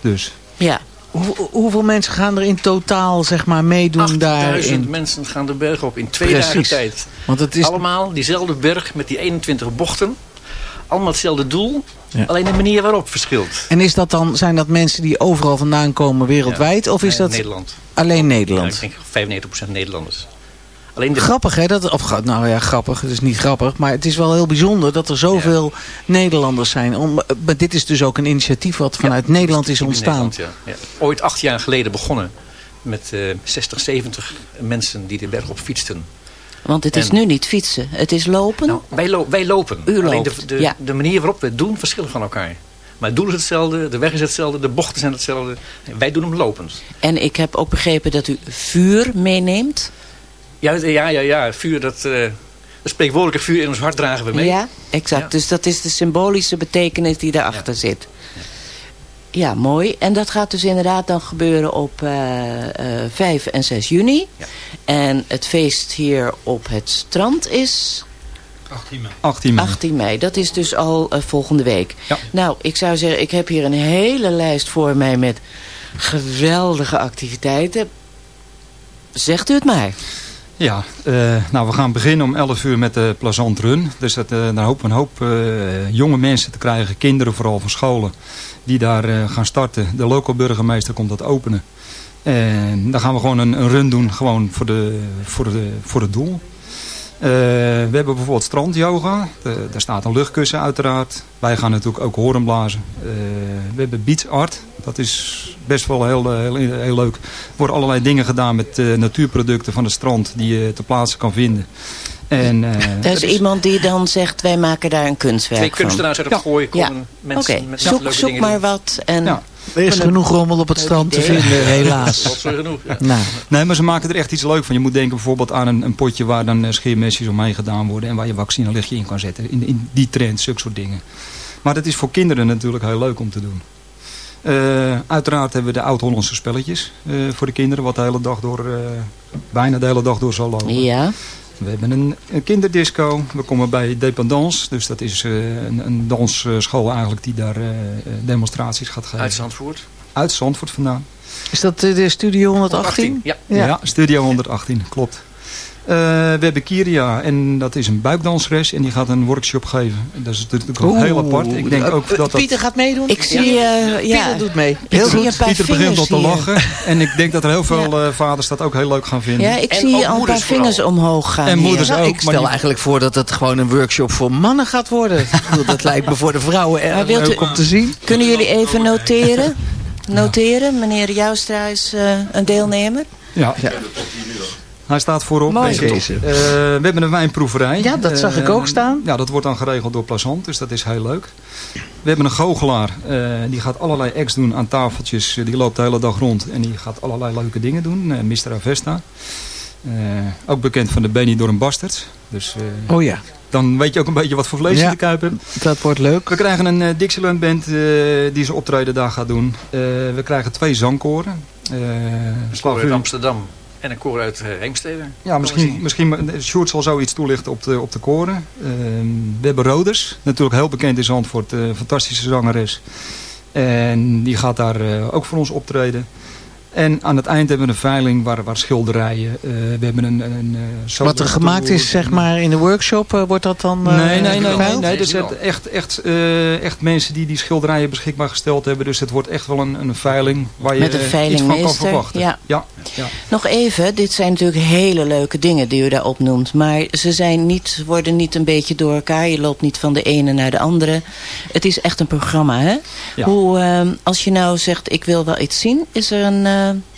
Dus Ja. Hoe- hoeveel mensen gaan er in totaal zeg maar, meedoen daarin? Duizend mensen gaan de berg op in twee Precies. dagen tijd. Want het is... Allemaal diezelfde berg met die 21 bochten. Allemaal hetzelfde doel. Ja. Alleen de manier waarop verschilt. En is dat dan, zijn dat mensen die overal vandaan komen wereldwijd? Of is dat Nederland. alleen Ja, Nederland? ik denk 95% Nederlanders. Alleen de Grappig hè, dat, of nou ja, grappig, het is niet grappig, maar het is wel heel bijzonder dat er zoveel Nederlanders zijn. Om, maar dit is dus ook een initiatief wat vanuit Nederland is ontstaan. Nederland, ja. Ja. Ooit acht jaar geleden begonnen met eh 60, 70 mensen die de berg op fietsten. Want het is nu niet fietsen, het is lopen. Nou, wij, lo- wij lopen. U Alleen de, loopt, de, ja. de manier waarop we het doen verschillen van elkaar. Maar het doel is hetzelfde, de weg is hetzelfde, de bochten zijn hetzelfde. Wij doen hem lopend. En ik heb ook begrepen dat u vuur meeneemt. Ja, ja, ja, ja. Vuur, dat, eh dat spreekwoordelijke vuur in ons hart dragen we mee. Ja, exact. Dus dat is de symbolische betekenis die daarachter zit. Ja, mooi. En dat gaat dus inderdaad dan gebeuren op eh, eh, 5 en 6 juni. En het feest hier op het strand is 18 mei. 18 mei. 18 mei. Dat is dus al eh, volgende week. Ja. Nou, ik zou zeggen, ik heb hier een hele lijst voor mij met geweldige activiteiten. Zegt u het maar. Ja, eh, nou we gaan beginnen om 11 uur met de Plazant Run. Dus dat, eh, daar hopen we een hoop eh, jonge mensen te krijgen, kinderen vooral van scholen, die daar eh, gaan starten. De local burgemeester komt dat openen. En dan gaan we gewoon een, een run doen, gewoon voor, de, voor, de, voor het doel. Eh, we hebben bijvoorbeeld strandyoga. Daar staat een luchtkussen uiteraard. Wij gaan natuurlijk ook horen blazen. Eh, we hebben beach art. Dat is best wel heel, heel, heel leuk. Er worden allerlei dingen gedaan met natuurproducten van het strand die je ter plaatse kan vinden. En, eh, Er is iemand die dan zegt, wij maken daar een kunstwerk Twee van. kunstenaars uit het gooien Ja. komen mensen Oké, met zoek, leuke zoek dingen maar doen. wat. En Ja. Er is genoeg rommel op het strand te vinden, (laughs) helaas. Dat is genoeg. Ja. Nou, Nee, maar ze maken er echt iets leuk van. Je moet denken bijvoorbeeld aan een, een potje waar dan eh, scheermesjes omheen gedaan worden. En waar je vaccinelichtje in kan zetten. In, in die trend, zulke soort dingen. Maar dat is voor kinderen natuurlijk heel leuk om te doen. Eh, uiteraard hebben we de oud-Hollandse spelletjes eh, voor de kinderen. Wat de hele dag door, eh, bijna de hele dag door zal lopen. Ja. We hebben een, een kinderdisco. We komen bij Dependance. Dus dat is eh, een, een dansschool eigenlijk die daar eh, eh, demonstraties gaat geven. Uit Zandvoort. Uit Zandvoort vandaan. is dat de Studio 118? Ja. Ja, Studio 118, klopt. Eh, we hebben Kiria en dat is een buikdanseres en die gaat een workshop geven. Dat is natuurlijk Oeh. heel apart. Ik denk ook dat dat... Pieter gaat meedoen? Ik zie, eh, ja. Pieter doet mee. Ik Heel zie goed. een paar Pieter begint vingers al te lachen. (laughs) En ik denk dat er heel veel eh, vaders dat ook heel leuk gaan vinden. Ja, ik En zie ook al een paar moeders vingers vooral. omhoog gaan En hier. moeders Nou, ook, ik stel eigenlijk voor dat het gewoon een workshop voor mannen gaat worden. Ik bedoel, dat lijkt me voor de vrouwen erg Maar wilt u- leuk om te zien. Kunnen jullie even noteren? (laughs) Noteren, meneer Joustra is eh, een deelnemer. Ja. Hij staat voorop. Mooi. Eh, we hebben een wijnproeverij. Ja, dat zag ik Eh, ook staan. Ja, dat wordt dan geregeld door Plazant, dus dat is heel leuk. We hebben een goochelaar, eh, die gaat allerlei acts doen aan tafeltjes. Die loopt de hele dag rond en die gaat allerlei leuke dingen doen. Mr. Avesta. Eh, ook bekend van de Benidorm Bastards. Dus eh, Oh ja, dan weet je ook een beetje wat voor vlees je Ja. in de kuip hebt. dat wordt leuk. We krijgen een Dixieland band eh, die zijn optreden daar gaat doen. Eh, we krijgen twee zangkoren. Eh, Een koor Slaaf uit U- Amsterdam en een koor uit eh, Heemstede. ja, misschien, misschien Sjoerd zal zoiets toelichten op de, op de koren. Ehm, we hebben Roders, natuurlijk heel bekend in Zandvoort, eh, fantastische zangeres. En die gaat daar eh, ook voor ons optreden. En aan het eind hebben we een veiling waar, waar schilderijen. eh, we hebben een... een eh, Wat er gemaakt is, zeg maar, in de workshop, eh, wordt dat dan eh, Nee, nee, nee, nee, nee. Er zijn echt, echt, eh, echt mensen die die schilderijen beschikbaar gesteld hebben. Dus het wordt echt wel een, een veiling waar je iets van kan verwachten. ja. Ja, ja. Nog even, dit zijn natuurlijk hele leuke dingen die u daar opnoemt. Maar ze zijn niet, worden niet een beetje door elkaar. Je loopt niet van de ene naar de andere. Het is echt een programma, hè? Ja. Hoe, ehm, als je nou zegt, ik wil wel iets zien. Is er een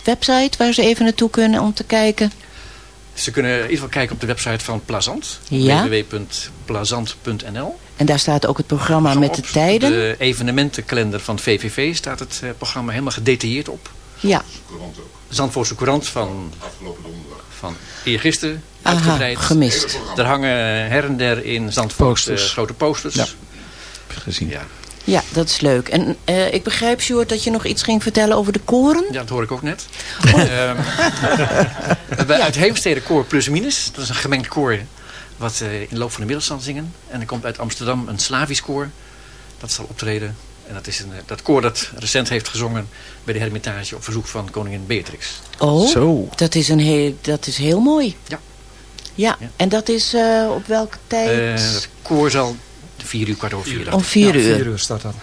website waar ze even naartoe kunnen om te kijken? Ze kunnen in ieder geval kijken op de website van Plazant. Ja. www.plazant.nl En daar staat ook het programma met de tijden. De evenementenkalender van VVV staat het eh, programma helemaal gedetailleerd op. Ja. Zandvoortse Courant van, van eergisteren Aha, uitgebreid. gemist. Er hangen her en der in Zandvoort Posters. eh, grote posters. Ja. Gezien. Ja. Ja, dat is leuk. En eh, ik begrijp, Sjoerd, dat je nog iets ging vertellen over de koren. Ja, dat hoor ik ook net. Ehm, (laughs) we hebben uit Heemstede koor Plus Minus. Dat is een gemengd koor wat eh, in de loop van de middelstand zingen. En er komt uit Amsterdam een Slavisch koor. Dat zal optreden. En dat is een, eh, dat koor dat recent heeft gezongen bij de Hermitage op verzoek van koningin Beatrix. Oh, Zo. Dat, is een heel, dat is heel mooi. Ja. Ja, en dat is eh, op welke tijd? Dat koor zal vier uur, kwart over vier. Om vier Ja, uur. vier uur start dat.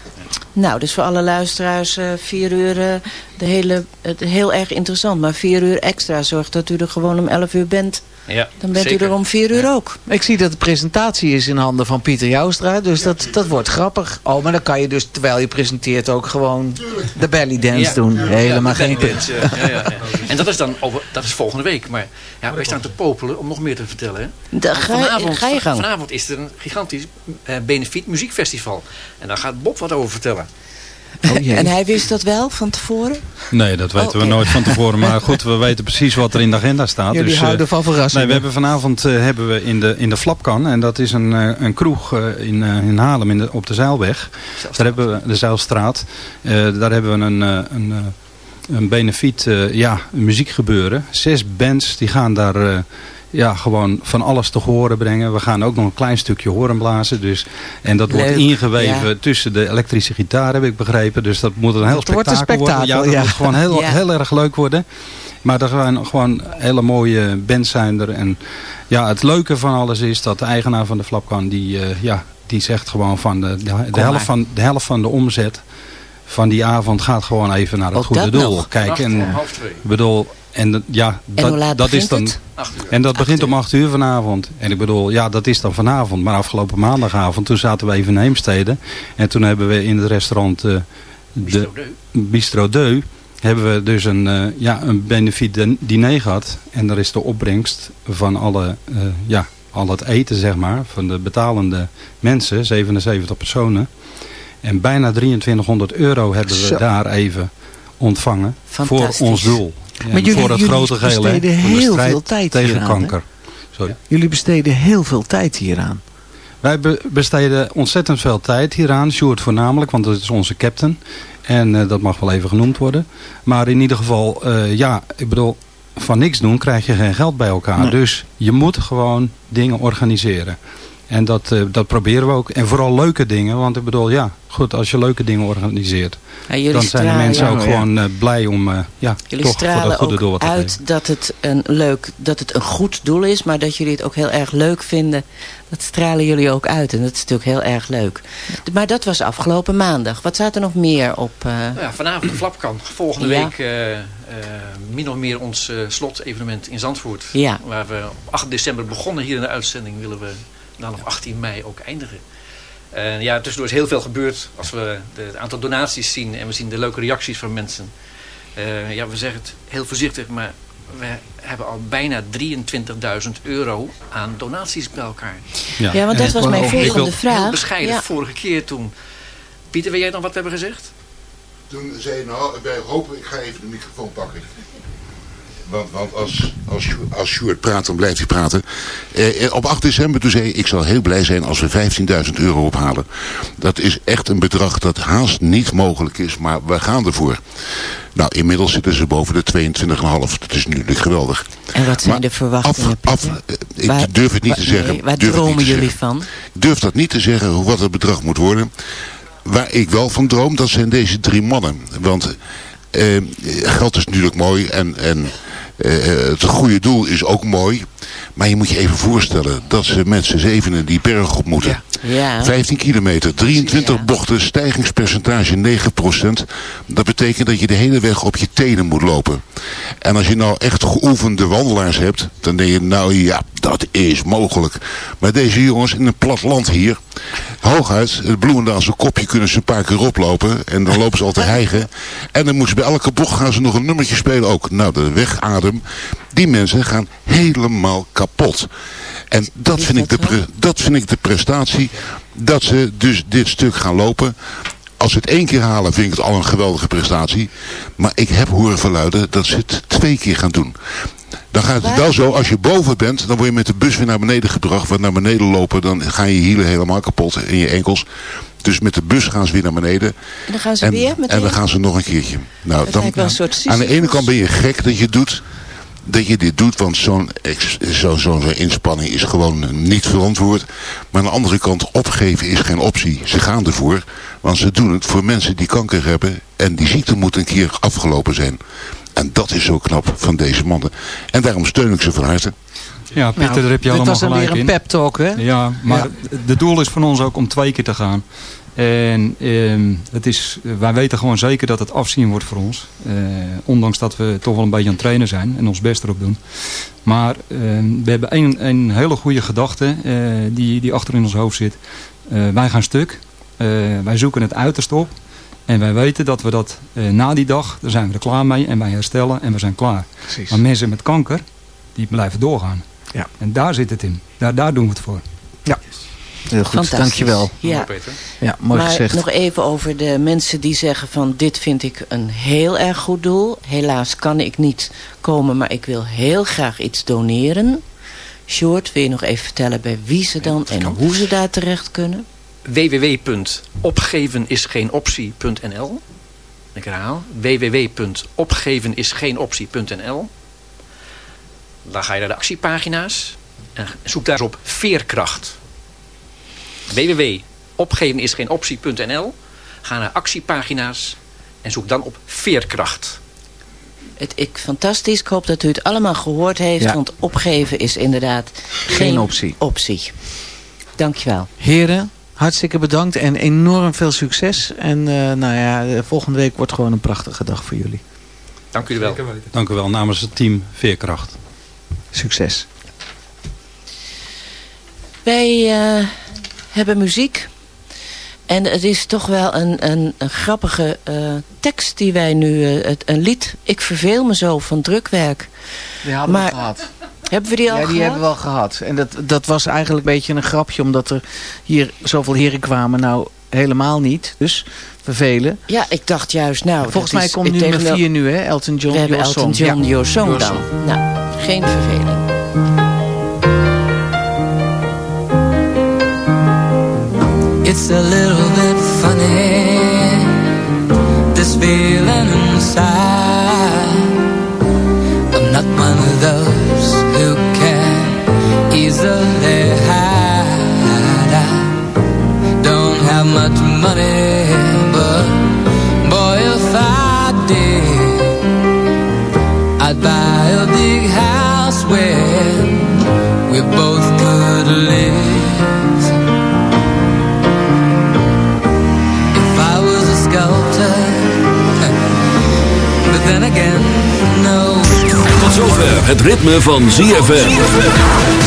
Nou, dus voor alle luisteraars, eh, vier uur, eh, de hele, het, heel erg interessant. Maar vier uur extra zorgt dat u er gewoon om elf uur bent. Ja, Dan bent zeker. u er om vier uur ook. Ik zie dat de presentatie is in handen van Pieter Joustra, dus dat, dat wordt grappig. Oh, maar dan kan je dus, terwijl je presenteert, ook gewoon de belly dance Ja. doen. Helemaal Ja, geen punt. dance, ja, ja, ja, ja. En dat is dan over, dat is volgende week. Maar ja, wij staan te popelen om nog meer te vertellen. ga je- ga je gang. Vanavond is er een gigantisch eh, benefiet muziekfestival. En daar gaat Bob wat over vertellen. En hij wist dat wel van tevoren? Nee, dat weten Oh, we nooit van tevoren. Maar goed, we (laughs) weten precies wat er in de agenda staat. Jullie dus, eh, houden van verrassingen. Nee, we hebben vanavond eh, hebben we in de, in de Flapkan. En dat is een, eh, een kroeg in, in Haarlem in de, op de Zeilweg. Daar hebben we de Zeilstraat. Daar hebben we een, een, een benefiet ja, een muziekgebeuren. Zes bands die gaan daar... ja, gewoon van alles te horen brengen. We gaan ook nog een klein stukje horen blazen. Dus, en dat wordt ingeweven ja. tussen de elektrische gitaar, heb ik begrepen. Dus dat moet een heel Het wordt een spektakel worden. Ja, spektakel, dat ja. moet gewoon heel, Ja. heel erg leuk worden. Maar er zijn gewoon hele mooie bands zijn er. En ja, het leuke van alles is dat de eigenaar van de Flapkan, die, eh, ja, die zegt gewoon van de, de, helft van de helft van de omzet van die avond gaat gewoon even naar het Ook goede dat doel. nog? Kijk, en Om half twee. ik bedoel, en dat- ja, En hoe dat, laat dat is begint dan. het? Acht uur. En dat begint om 8 uur vanavond. En ik bedoel, ja, dat is dan vanavond. Maar afgelopen maandagavond, toen zaten we even in Heemstede. En toen hebben we in het restaurant eh, de Bistro Deu. Bistro Deu... hebben we dus een, eh, ja, een benefiet din- diner gehad. En daar is de opbrengst van alle, eh, ja, al het eten, zeg maar... van de betalende mensen, 77 personen... En bijna 2300 euro hebben we Zo. daar even ontvangen voor ons doel. Maar jullie- voor het jullie grote geheel, hè, besteden heel veel tijd tegen hieraan, kanker. Sorry. Jullie besteden heel veel tijd hieraan. Wij be- besteden ontzettend veel tijd hieraan. Sjoerd voornamelijk, want dat is onze captain. En eh, dat mag wel even genoemd worden. Maar in ieder geval, eh, ja, ik bedoel, van niks doen krijg je geen geld bij elkaar. Nee. Dus je moet gewoon dingen organiseren. En dat, eh, dat proberen we ook. En vooral leuke dingen. Want ik bedoel, ja, goed, als je leuke dingen organiseert. Ja, dan zijn de mensen ook ja. gewoon eh, blij om eh, ja, Jullie toch voor dat stralen goede ook doel wat te uit geven. dat het een leuk, dat het een goed doel is, maar dat jullie het ook heel erg leuk vinden. Dat stralen jullie ook uit en dat is natuurlijk heel erg leuk. Maar dat was afgelopen maandag. Wat staat er nog meer op? eh, Nou ja, vanavond de Flapkan. Volgende Ja. week eh, eh, min of meer ons eh slotevenement in Zandvoort. Ja. Waar we op 8 december begonnen hier in de uitzending. Willen we dan op 18 mei ook eindigen. En ja, tussendoor is heel veel gebeurd. Als we de, het aantal donaties zien en we zien de leuke reacties van mensen. Eh, ja, we zeggen het heel voorzichtig, maar we hebben al bijna 23.000 euro aan donaties bij elkaar. Ja, Ja, want dat was mijn volgende wil vraag. Heel bescheiden, Ja. vorige keer toen... Pieter, weet jij nog wat we hebben gezegd? Toen zei je, nou, wij hopen, ik ga even de microfoon pakken. Want, want als, als, Sjoerd- als Sjoerd praat, dan blijft hij praten. Eh, eh, op 8 december toen zei hij, ik zal heel blij zijn als we 15.000 euro ophalen. Dat is echt een bedrag dat haast niet mogelijk is, maar we gaan ervoor. Nou, inmiddels zitten ze boven de 22,5. Dat is natuurlijk geweldig. En wat zijn Maar de verwachtingen, af, Pieter? eh, ik Waar- durf het niet waar- te zeggen. nee, waar dromen jullie zeggen. van? Ik durf dat niet te zeggen hoe- wat het bedrag moet worden. Waar ik wel van droom, dat zijn deze drie mannen. Want geld is natuurlijk mooi en, en eh, het goede doel is ook mooi. Maar je moet je even voorstellen dat ze met z'n zevenen die berg op moeten. Ja. 15 kilometer, 23 bochten, stijgingspercentage 9%. Dat betekent dat je de hele weg op je tenen moet lopen. En als je nou echt geoefende wandelaars hebt, dan denk je, nou ja, dat is mogelijk. Maar deze jongens in een plat land hier, hooguit, het Bloemendaalse kopje kunnen ze een paar keer oplopen. En dan lopen ze al te (laughs) hijgen. En dan moeten ze bij elke bocht gaan ze nog een nummertje spelen ook. Nou, de wegadem, die mensen gaan helemaal kapot. En dat vind, ik de dat vind ik de prestatie. Dat ze dus dit stuk gaan lopen. Als ze het één keer halen vind ik het al een geweldige prestatie. Maar ik heb horen verluiden dat ze het twee keer gaan doen. Dan gaat het wel zo, als je boven bent, dan word je met de bus weer naar beneden gebracht. Want naar beneden lopen, dan gaan je hielen helemaal kapot en je enkels. Dus met de bus gaan ze weer naar beneden. En dan gaan ze En, weer en meteen... dan gaan ze nog een keertje. Nou, dan, lijkt wel een soort aan de ene kant ben je gek dat je het doet. Dat je dit doet, want zo'n zo'n zo'n inspanning is gewoon niet verantwoord. Maar aan de andere kant, opgeven is geen optie. Ze gaan ervoor, want ze doen het voor mensen die kanker hebben. En die ziekte moet een keer afgelopen zijn. En dat is zo knap van deze mannen. En daarom steun ik ze van harte. Ja, Pieter, Nou, daar heb je dit allemaal was dan gelijk weer een in. pep talk, hè? Ja, maar Ja. het doel is van ons ook om twee keer te gaan. En ehm, het is, wij weten gewoon zeker dat het afzien wordt voor ons. Eh, ondanks dat we toch wel een beetje aan het trainen zijn en ons best erop doen. Maar ehm, we hebben een, een hele goede gedachte eh, die, die achter in ons hoofd zit. Eh, wij gaan stuk. Eh, wij zoeken het uiterste op. En wij weten dat we dat eh, na die dag, daar zijn we er klaar mee. En wij herstellen en we zijn klaar. Precies. Maar mensen met kanker, die blijven doorgaan. Ja. En daar zit het in. Daar, daar doen we het voor. Ja. Heel goed, dankjewel. Ja. Ja, mooi maar gezegd. nog even over de mensen die zeggen van dit vind ik een heel erg goed doel. Helaas kan ik niet komen, maar ik wil heel graag iets doneren. Short, wil je nog even vertellen bij wie ze dan en hoe ze daar terecht kunnen? www.opgevenisgeenoptie.nl Ik herhaal, www.opgevenisgeenoptie.nl Dan ga je naar de actiepagina's en zoek daar eens op veerkracht. www.opgevenisgeenoptie.nl Ga naar actiepagina's en zoek dan op veerkracht. Het, ik, fantastisch, ik hoop dat u het allemaal gehoord heeft. Ja. Want opgeven is inderdaad geen, optie. optie. Dankjewel. Heren, hartstikke bedankt en enorm veel succes. En eh, nou ja, eh, volgende week wordt gewoon een prachtige dag voor jullie. Dank u wel. Dank u wel namens het team Veerkracht. Succes. Wij eh, hebben muziek. En het is toch wel een, een, een grappige eh, tekst die wij nu... eh, het, een lied, Ik verveel me zo, van drukwerk. Die hebben Maar- we gehad. Hebben we die al ja, die gehad? hebben we al gehad. En dat, dat was eigenlijk een beetje een grapje, omdat er hier zoveel heren kwamen. Nou, helemaal niet. Dus vervelen. Ja, ik dacht juist, nou... Volgens mij is komt nu nummer 4 nu, hè? Elton John, We hebben Elton. John, Song Your dan. Nou, geen verveling. It's a little bit funny This feeling inside. I'm not one of those who can easily het ritme van ZFM.